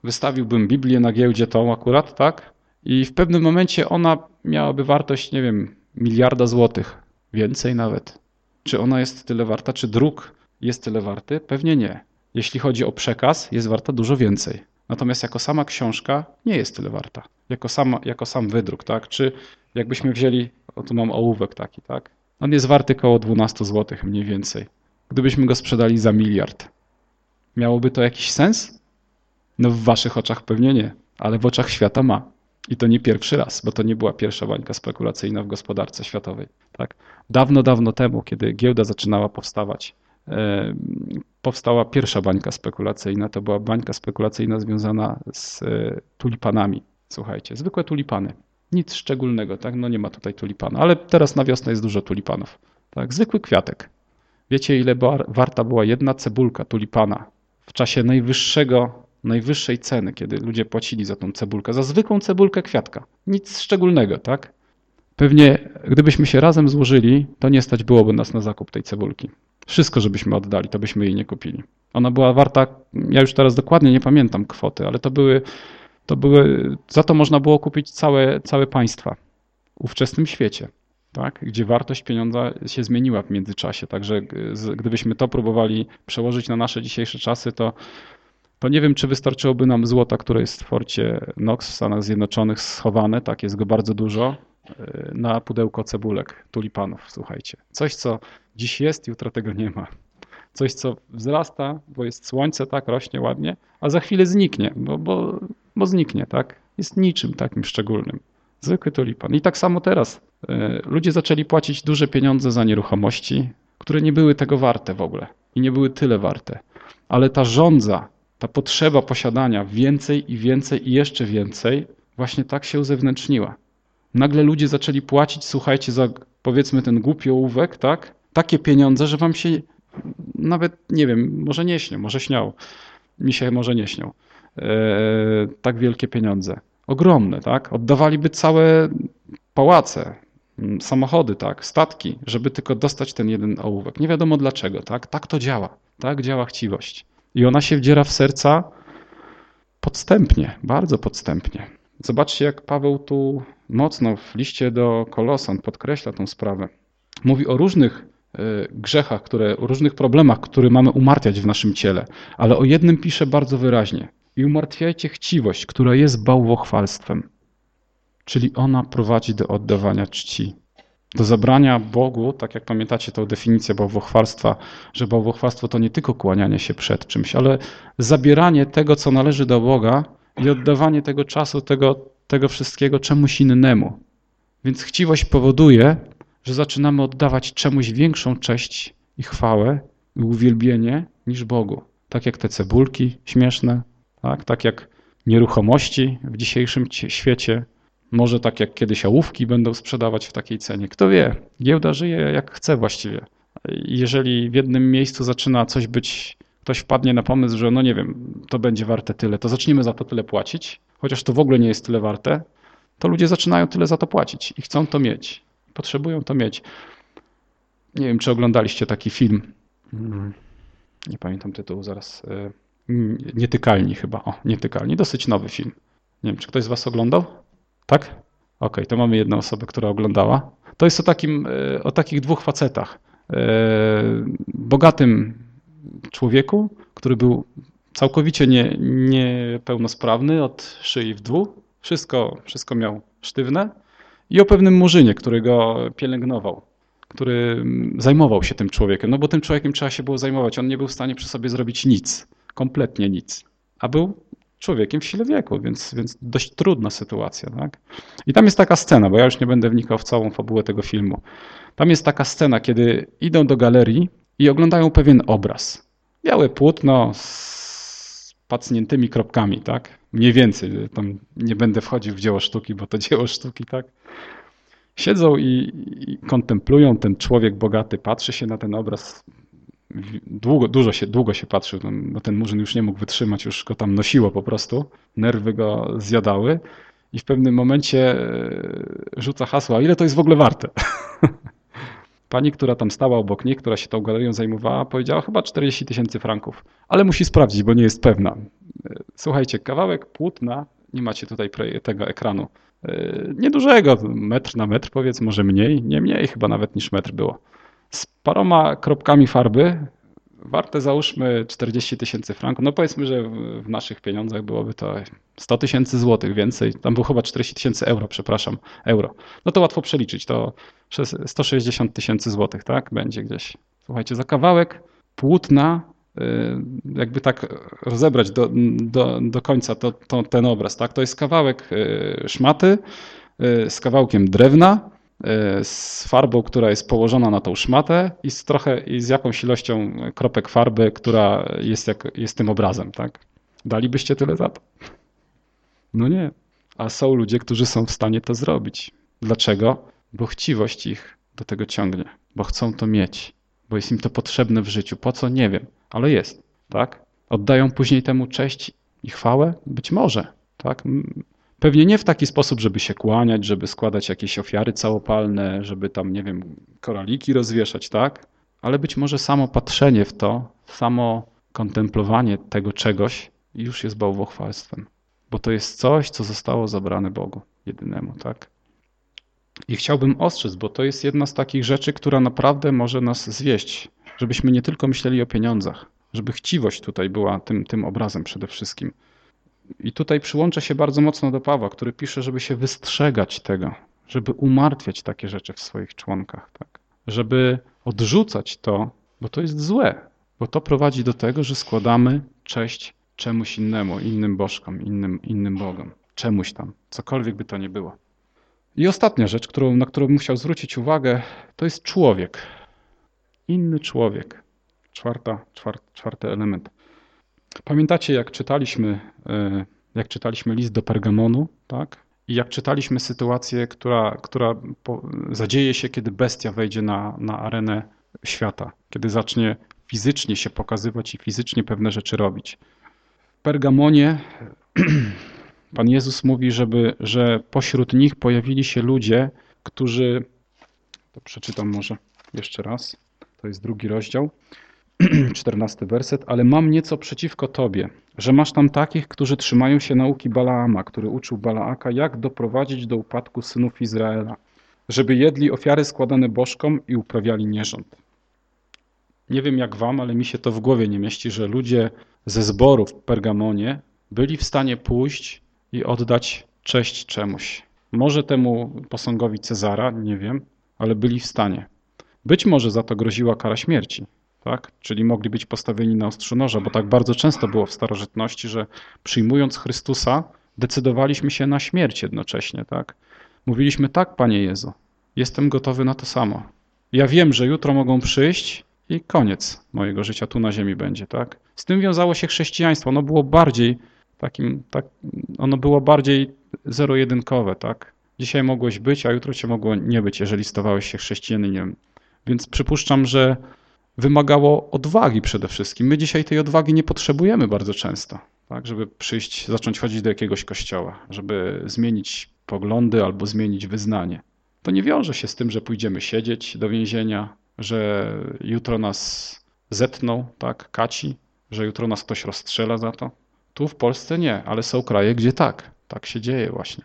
wystawiłbym Biblię na giełdzie tą akurat, tak? I w pewnym momencie ona miałaby wartość, nie wiem, miliarda złotych. Więcej nawet. Czy ona jest tyle warta? Czy druk jest tyle warty? Pewnie nie. Jeśli chodzi o przekaz, jest warta dużo więcej. Natomiast jako sama książka nie jest tyle warta. Jako, sama, jako sam wydruk, tak? Czy jakbyśmy wzięli, o tu mam ołówek taki, tak? On jest warty około 12 zł mniej więcej. Gdybyśmy go sprzedali za miliard. Miałoby to jakiś sens? No w waszych oczach pewnie nie, ale w oczach świata ma. I to nie pierwszy raz, bo to nie była pierwsza bańka spekulacyjna w gospodarce światowej. Tak? Dawno, dawno temu, kiedy giełda zaczynała powstawać, powstała pierwsza bańka spekulacyjna. To była bańka spekulacyjna związana z e, tulipanami. Słuchajcie, zwykłe tulipany. Nic szczególnego, tak? No nie ma tutaj tulipana, ale teraz na wiosnę jest dużo tulipanów. Tak? Zwykły kwiatek. Wiecie, ile warta była jedna cebulka tulipana w czasie najwyższego, najwyższej ceny, kiedy ludzie płacili za tą cebulkę, za zwykłą cebulkę kwiatka. Nic szczególnego, tak? Pewnie gdybyśmy się razem złożyli, to nie stać byłoby nas na zakup tej cebulki. Wszystko, żebyśmy oddali, to byśmy jej nie kupili. Ona była warta, ja już teraz dokładnie nie pamiętam kwoty, ale to były, to były za to można było kupić całe, całe państwa w ówczesnym świecie, tak? gdzie wartość pieniądza się zmieniła w międzyczasie. Także gdybyśmy to próbowali przełożyć na nasze dzisiejsze czasy, to, to nie wiem, czy wystarczyłoby nam złota, które jest w forcie Knox w Stanach Zjednoczonych schowane, tak jest go bardzo dużo, y, na pudełko cebulek, tulipanów, słuchajcie. Coś, co Dziś jest, jutro tego nie ma. Coś, co wzrasta, bo jest słońce, tak, rośnie ładnie, a za chwilę zniknie, bo, bo, bo zniknie, tak. Jest niczym takim szczególnym. Zwykły tulipan. I tak samo teraz. E, ludzie zaczęli płacić duże pieniądze za nieruchomości, które nie były tego warte w ogóle i nie były tyle warte. Ale ta żądza, ta potrzeba posiadania więcej i więcej i jeszcze więcej właśnie tak się uzewnętrzniła. Nagle ludzie zaczęli płacić, słuchajcie, za powiedzmy ten głupi ołówek, tak? takie pieniądze, że wam się nawet, nie wiem, może nie śnią, może śniał, mi się może nie śnią. E, tak wielkie pieniądze. Ogromne, tak? Oddawaliby całe pałace, samochody, tak, statki, żeby tylko dostać ten jeden ołówek. Nie wiadomo dlaczego, tak? Tak to działa. Tak działa chciwość. I ona się wdziera w serca podstępnie, bardzo podstępnie. Zobaczcie, jak Paweł tu mocno w liście do Kolosan podkreśla tą sprawę. Mówi o różnych E, grzechach, które, o różnych problemach, które mamy umartwiać w naszym ciele. Ale o jednym pisze bardzo wyraźnie. I umartwiajcie chciwość, która jest bałwochwalstwem. Czyli ona prowadzi do oddawania czci. Do zabrania Bogu, tak jak pamiętacie tą definicję bałwochwalstwa, że bałwochwalstwo to nie tylko kłanianie się przed czymś, ale zabieranie tego, co należy do Boga i oddawanie tego czasu, tego, tego wszystkiego czemuś innemu. Więc chciwość powoduje, że zaczynamy oddawać czemuś większą cześć i chwałę i uwielbienie niż Bogu. Tak jak te cebulki śmieszne, tak, tak jak nieruchomości w dzisiejszym świecie, może tak jak kiedyś ołówki będą sprzedawać w takiej cenie. Kto wie, giełda żyje jak chce właściwie. Jeżeli w jednym miejscu zaczyna coś być, ktoś wpadnie na pomysł, że no nie wiem, to będzie warte tyle, to zaczniemy za to tyle płacić, chociaż to w ogóle nie jest tyle warte, to ludzie zaczynają tyle za to płacić i chcą to mieć. Potrzebują to mieć. Nie wiem, czy oglądaliście taki film. Hmm, nie pamiętam tytułu zaraz. E, Nietykalni chyba. O, Nietykalni. Dosyć nowy film. Nie wiem, czy ktoś z was oglądał? Tak? Okay, to mamy jedną osobę, która oglądała. To jest o, takim, e, o takich dwóch facetach. E, bogatym człowieku, który był całkowicie nie, niepełnosprawny od szyi w dół. Wszystko, wszystko miał sztywne. I o pewnym murzynie, który go pielęgnował, który zajmował się tym człowiekiem. No bo tym człowiekiem trzeba się było zajmować. On nie był w stanie przy sobie zrobić nic, kompletnie nic. A był człowiekiem w sile wieku, więc, więc dość trudna sytuacja. Tak? I tam jest taka scena, bo ja już nie będę wnikał w całą fabułę tego filmu. Tam jest taka scena, kiedy idą do galerii i oglądają pewien obraz. Białe płótno z pacniętymi kropkami, tak? Mniej więcej. Tam nie będę wchodził w dzieło sztuki, bo to dzieło sztuki, tak? Siedzą i, i kontemplują, ten człowiek bogaty patrzy się na ten obraz długo, dużo się, długo się patrzył, bo ten murzyn już nie mógł wytrzymać, już go tam nosiło po prostu, nerwy go zjadały i w pewnym momencie e, rzuca hasło, a ile to jest w ogóle warte? Pani, która tam stała obok niej, która się tą galerią zajmowała, powiedziała chyba 40 tysięcy franków, ale musi sprawdzić, bo nie jest pewna. E, słuchajcie, kawałek płótna, nie macie tutaj tego ekranu, e, niedużego, metr na metr powiedz, może mniej, nie mniej chyba nawet niż metr było z paroma kropkami farby, warte załóżmy 40 tysięcy franków. No powiedzmy, że w naszych pieniądzach byłoby to 100 tysięcy złotych więcej. Tam było chyba 40 tysięcy euro, przepraszam, euro. No to łatwo przeliczyć, to 160 tysięcy złotych, tak? Będzie gdzieś. Słuchajcie, za kawałek płótna, y, jakby tak rozebrać do, do, do końca to, to, ten obraz, tak? To jest kawałek y, szmaty y, z kawałkiem drewna, z farbą, która jest położona na tą szmatę i z trochę i z jakąś ilością kropek farby, która jest, jak, jest tym obrazem, tak? Dalibyście tyle za to? No nie. A są ludzie, którzy są w stanie to zrobić. Dlaczego? Bo chciwość ich do tego ciągnie, bo chcą to mieć, bo jest im to potrzebne w życiu. Po co? Nie wiem, ale jest, tak? Oddają później temu cześć i chwałę? Być może, tak? Pewnie nie w taki sposób, żeby się kłaniać, żeby składać jakieś ofiary całopalne, żeby tam, nie wiem, koraliki rozwieszać, tak? Ale być może samo patrzenie w to, samo kontemplowanie tego czegoś już jest bałwochwalstwem. Bo to jest coś, co zostało zabrane Bogu jedynemu, tak? I chciałbym ostrzec, bo to jest jedna z takich rzeczy, która naprawdę może nas zwieść, żebyśmy nie tylko myśleli o pieniądzach, żeby chciwość tutaj była tym, tym obrazem przede wszystkim. I tutaj przyłączę się bardzo mocno do Pawła, który pisze, żeby się wystrzegać tego, żeby umartwiać takie rzeczy w swoich członkach, tak? żeby odrzucać to, bo to jest złe, bo to prowadzi do tego, że składamy cześć czemuś innemu, innym bożkom, innym, innym bogom, czemuś tam, cokolwiek by to nie było. I ostatnia rzecz, którą, na którą chciał zwrócić uwagę, to jest człowiek. Inny człowiek. Czwarta, czwart, czwarty element. Pamiętacie, jak czytaliśmy, e, jak czytaliśmy list do Pergamonu, tak? I jak czytaliśmy sytuację, która, która zadzieje się, kiedy bestia wejdzie na, na arenę świata, kiedy zacznie fizycznie się pokazywać i fizycznie pewne rzeczy robić. W Pergamonie Pan Jezus mówi, żeby, że pośród nich pojawili się ludzie, którzy. To przeczytam może jeszcze raz. To jest drugi rozdział. 14 werset, ale mam nieco przeciwko tobie, że masz tam takich, którzy trzymają się nauki Balaama, który uczył Balaaka, jak doprowadzić do upadku synów Izraela, żeby jedli ofiary składane bożkom i uprawiali nierząd. Nie wiem jak wam, ale mi się to w głowie nie mieści, że ludzie ze zboru w Pergamonie byli w stanie pójść i oddać cześć czemuś. Może temu posągowi Cezara, nie wiem, ale byli w stanie. Być może za to groziła kara śmierci tak? czyli mogli być postawieni na ostrzu noża, bo tak bardzo często było w starożytności, że przyjmując Chrystusa decydowaliśmy się na śmierć jednocześnie, tak? Mówiliśmy tak, Panie Jezu, jestem gotowy na to samo. Ja wiem, że jutro mogą przyjść i koniec mojego życia tu na ziemi będzie, tak? Z tym wiązało się chrześcijaństwo. Ono było bardziej takim, tak, ono było bardziej zero-jedynkowe, tak? Dzisiaj mogłeś być, a jutro cię mogło nie być, jeżeli stawałeś się chrześcijaninem. Więc przypuszczam, że wymagało odwagi przede wszystkim. My dzisiaj tej odwagi nie potrzebujemy bardzo często, tak? Żeby przyjść, zacząć chodzić do jakiegoś kościoła, żeby zmienić poglądy albo zmienić wyznanie. To nie wiąże się z tym, że pójdziemy siedzieć do więzienia, że jutro nas zetną, tak, kaci, że jutro nas ktoś rozstrzela za to. Tu w Polsce nie, ale są kraje, gdzie tak, tak się dzieje właśnie.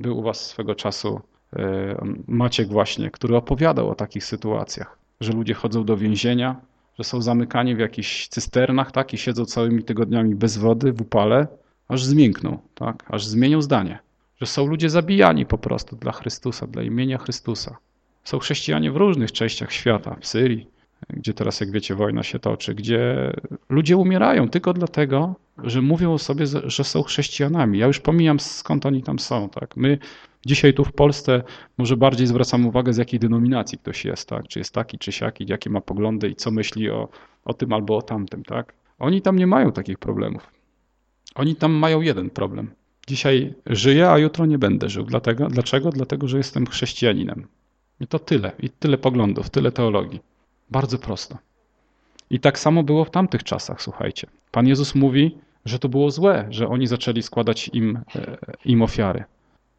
Był u was swego czasu e, Maciek właśnie, który opowiadał o takich sytuacjach, że ludzie chodzą do więzienia, że są zamykani w jakichś cysternach, tak, i siedzą całymi tygodniami bez wody, w upale, aż zmiękną, tak, aż zmienią zdanie. Że są ludzie zabijani po prostu dla Chrystusa, dla imienia Chrystusa. Są chrześcijanie w różnych częściach świata, w Syrii, gdzie teraz, jak wiecie, wojna się toczy, gdzie ludzie umierają tylko dlatego, że mówią o sobie, że są chrześcijanami. Ja już pomijam, skąd oni tam są. Tak? My dzisiaj tu w Polsce może bardziej zwracamy uwagę, z jakiej denominacji ktoś jest, tak? czy jest taki, czy siaki, jakie ma poglądy i co myśli o, o tym albo o tamtym. Tak? Oni tam nie mają takich problemów. Oni tam mają jeden problem. Dzisiaj żyję, a jutro nie będę żył. Dlatego, dlaczego? Dlatego, że jestem chrześcijaninem. I to tyle. I tyle poglądów, tyle teologii. Bardzo prosto. I tak samo było w tamtych czasach, słuchajcie. Pan Jezus mówi, że to było złe, że oni zaczęli składać im, e, im ofiary.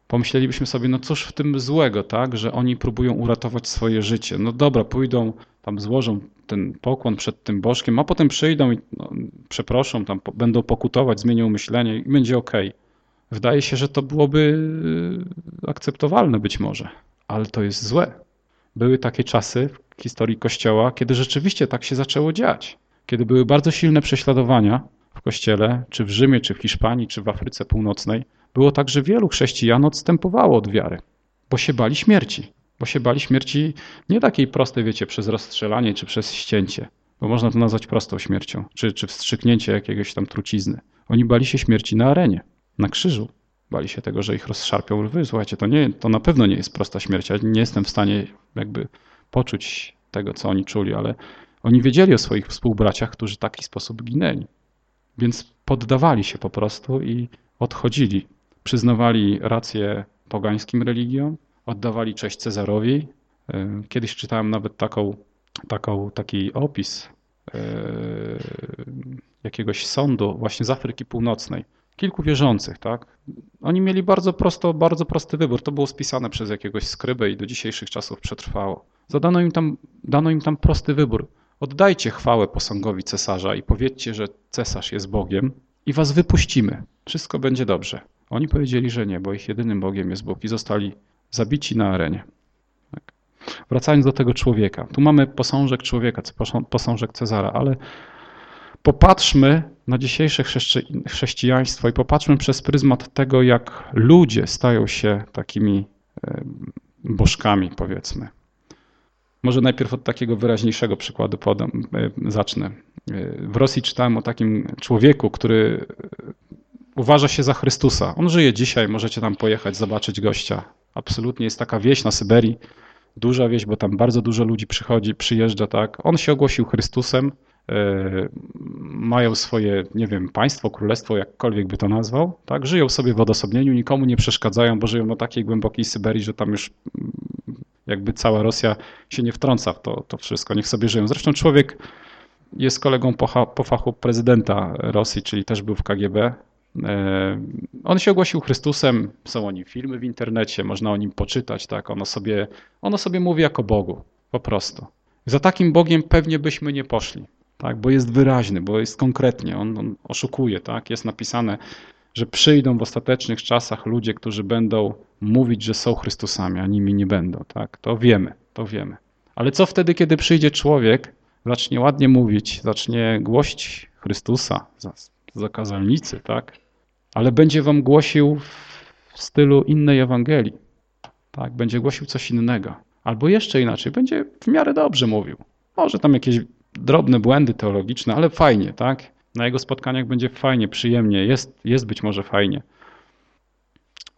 Pomyślelibyśmy sobie, no cóż w tym złego, tak, że oni próbują uratować swoje życie. No dobra, pójdą, tam złożą ten pokłon przed tym bożkiem, a potem przyjdą i no, przeproszą, tam będą pokutować, zmienią myślenie i będzie ok. Wydaje się, że to byłoby e, akceptowalne być może, ale to jest złe. Były takie czasy w historii Kościoła, kiedy rzeczywiście tak się zaczęło dziać. Kiedy były bardzo silne prześladowania w Kościele, czy w Rzymie, czy w Hiszpanii, czy w Afryce Północnej, było tak, że wielu chrześcijan odstępowało od wiary, bo się bali śmierci. Bo się bali śmierci nie takiej prostej, wiecie, przez rozstrzelanie czy przez ścięcie, bo można to nazwać prostą śmiercią, czy, czy wstrzyknięcie jakiegoś tam trucizny. Oni bali się śmierci na arenie, na krzyżu. Bali się tego, że ich rozszarpią lwy. Słuchajcie, to, nie, to na pewno nie jest prosta śmierć. Ja nie jestem w stanie jakby poczuć tego, co oni czuli, ale oni wiedzieli o swoich współbraciach, którzy w taki sposób ginęli. Więc poddawali się po prostu i odchodzili. Przyznawali rację pogańskim religiom, oddawali cześć Cezarowi. E, kiedyś czytałem nawet taką, taką, taki opis e, jakiegoś sądu właśnie z Afryki Północnej. Kilku wierzących, tak? Oni mieli bardzo, prosto, bardzo prosty wybór. To było spisane przez jakiegoś skrybę i do dzisiejszych czasów przetrwało. Zadano im tam, dano im tam prosty wybór. Oddajcie chwałę posągowi cesarza i powiedzcie, że cesarz jest Bogiem i was wypuścimy. Wszystko będzie dobrze. Oni powiedzieli, że nie, bo ich jedynym Bogiem jest Bóg i zostali zabici na arenie. Tak. Wracając do tego człowieka. Tu mamy posążek człowieka, posążek Cezara, ale popatrzmy na dzisiejsze chrześcijaństwo i popatrzmy przez pryzmat tego, jak ludzie stają się takimi bożkami, powiedzmy. Może najpierw od takiego wyraźniejszego przykładu podam, zacznę. W Rosji czytałem o takim człowieku, który uważa się za Chrystusa. On żyje dzisiaj, możecie tam pojechać, zobaczyć gościa. Absolutnie jest taka wieś na Syberii, duża wieś, bo tam bardzo dużo ludzi przychodzi, przyjeżdża, tak. On się ogłosił Chrystusem, E, mają swoje, nie wiem, państwo, królestwo, jakkolwiek by to nazwał, tak? Żyją sobie w odosobnieniu, nikomu nie przeszkadzają, bo żyją na takiej głębokiej Syberii, że tam już mm, jakby cała Rosja się nie wtrąca w to, to wszystko, niech sobie żyją. Zresztą człowiek jest kolegą po, po fachu prezydenta Rosji, czyli też był w KGB. E, on się ogłosił Chrystusem, są o nim filmy w internecie, można o nim poczytać, tak? Ono sobie, ono sobie mówi jako Bogu, po prostu. Za takim Bogiem pewnie byśmy nie poszli tak, bo jest wyraźny, bo jest konkretnie, on, on oszukuje, tak, jest napisane, że przyjdą w ostatecznych czasach ludzie, którzy będą mówić, że są Chrystusami, a nimi nie będą, tak, to wiemy, to wiemy. Ale co wtedy, kiedy przyjdzie człowiek, zacznie ładnie mówić, zacznie głosić Chrystusa, zakazalnicy, tak, ale będzie wam głosił w stylu innej Ewangelii, tak, będzie głosił coś innego, albo jeszcze inaczej, będzie w miarę dobrze mówił. Może tam jakieś drobne błędy teologiczne, ale fajnie, tak? Na jego spotkaniach będzie fajnie, przyjemnie, jest, jest być może fajnie.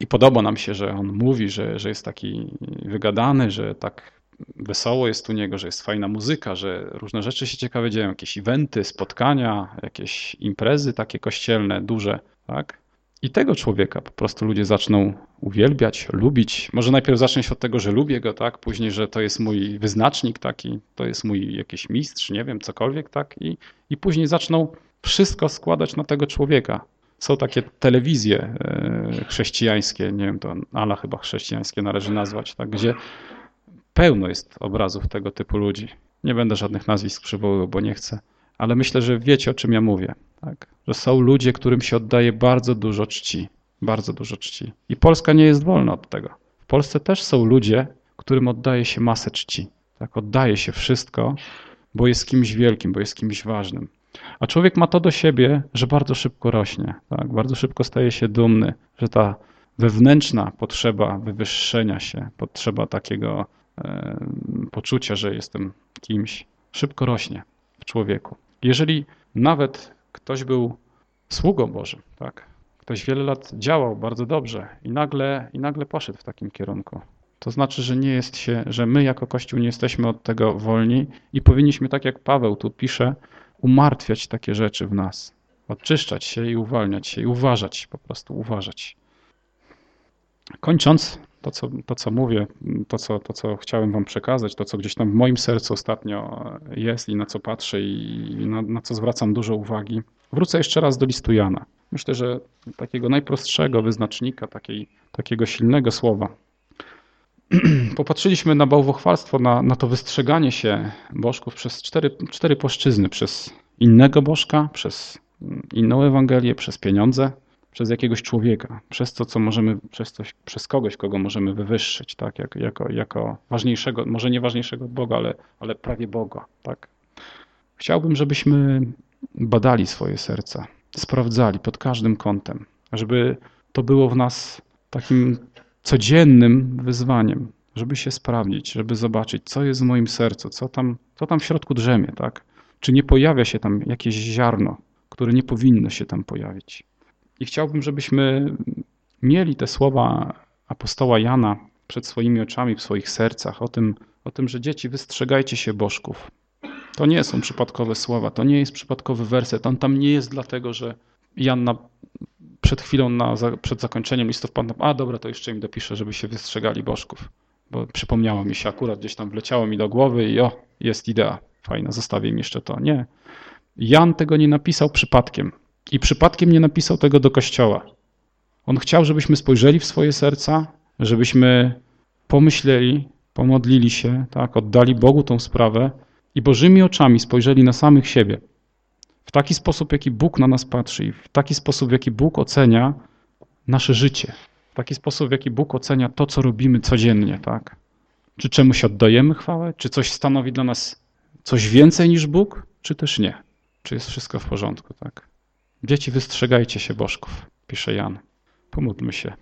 I podoba nam się, że on mówi, że, że jest taki wygadany, że tak wesoło jest u niego, że jest fajna muzyka, że różne rzeczy się ciekawe dzieją, jakieś eventy, spotkania, jakieś imprezy takie kościelne, duże, tak? I tego człowieka po prostu ludzie zaczną uwielbiać, lubić. Może najpierw zacznie się od tego, że lubię go, tak? Później, że to jest mój wyznacznik taki, to jest mój jakiś mistrz, nie wiem, cokolwiek, tak? I, i później zaczną wszystko składać na tego człowieka. Są takie telewizje e, chrześcijańskie, nie wiem, to ala chyba chrześcijańskie należy nazwać, tak? Gdzie pełno jest obrazów tego typu ludzi. Nie będę żadnych nazwisk przywoływał, bo nie chcę, ale myślę, że wiecie, o czym ja mówię. Tak? Że są ludzie, którym się oddaje bardzo dużo czci. Bardzo dużo czci. I Polska nie jest wolna od tego. W Polsce też są ludzie, którym oddaje się masę czci. Tak? Oddaje się wszystko, bo jest kimś wielkim, bo jest kimś ważnym. A człowiek ma to do siebie, że bardzo szybko rośnie, tak? bardzo szybko staje się dumny, że ta wewnętrzna potrzeba wywyższenia się, potrzeba takiego e, poczucia, że jestem kimś, szybko rośnie w człowieku. Jeżeli nawet ktoś był sługą Bożym, tak? Ktoś wiele lat działał bardzo dobrze i nagle, i nagle poszedł w takim kierunku. To znaczy, że nie jest się, że my jako Kościół nie jesteśmy od tego wolni i powinniśmy, tak jak Paweł tu pisze, umartwiać takie rzeczy w nas. Odczyszczać się i uwalniać się i uważać, po prostu uważać. Kończąc to, co, to, co mówię, to co, to, co chciałem wam przekazać, to, co gdzieś tam w moim sercu ostatnio jest i na co patrzę i na, na co zwracam dużo uwagi, wrócę jeszcze raz do listu Jana. Myślę, że takiego najprostszego wyznacznika, takiej, takiego silnego słowa. Popatrzyliśmy na bałwochwalstwo, na, na to wystrzeganie się bożków przez cztery, cztery płaszczyzny. Przez innego bożka, przez inną Ewangelię, przez pieniądze, przez jakiegoś człowieka, przez to, co możemy, przez, coś, przez kogoś, kogo możemy wywyższyć, tak, jako, jako, jako ważniejszego, może nie ważniejszego od Boga, ale, ale prawie Boga, tak. Chciałbym, żebyśmy badali swoje serca, sprawdzali pod każdym kątem, żeby to było w nas takim codziennym wyzwaniem, żeby się sprawdzić, żeby zobaczyć, co jest w moim sercu, co tam, co tam w środku drzemie, tak? Czy nie pojawia się tam jakieś ziarno, które nie powinno się tam pojawić. I chciałbym, żebyśmy mieli te słowa apostoła Jana przed swoimi oczami, w swoich sercach, o tym, o tym, że dzieci, wystrzegajcie się bożków. To nie są przypadkowe słowa, to nie jest przypadkowy werset. On tam nie jest dlatego, że Jan na, przed chwilą, na, przed zakończeniem listów Pan, a dobra, to jeszcze im dopiszę, żeby się wystrzegali bożków. Bo przypomniało mi się akurat, gdzieś tam wleciało mi do głowy i o, jest idea, fajna, zostawię im jeszcze to. Nie. Jan tego nie napisał przypadkiem. I przypadkiem nie napisał tego do kościoła. On chciał, żebyśmy spojrzeli w swoje serca, żebyśmy pomyśleli, pomodlili się, tak, oddali Bogu tą sprawę i Bożymi oczami spojrzeli na samych siebie. W taki sposób, jaki Bóg na nas patrzy i w taki sposób, jaki Bóg ocenia nasze życie. W taki sposób, jaki Bóg ocenia to, co robimy codziennie, tak? Czy czemuś oddajemy chwałę? Czy coś stanowi dla nas coś więcej niż Bóg? Czy też nie? Czy jest wszystko w porządku, tak? Dzieci, wystrzegajcie się bożków, pisze Jan. Pomódlmy się.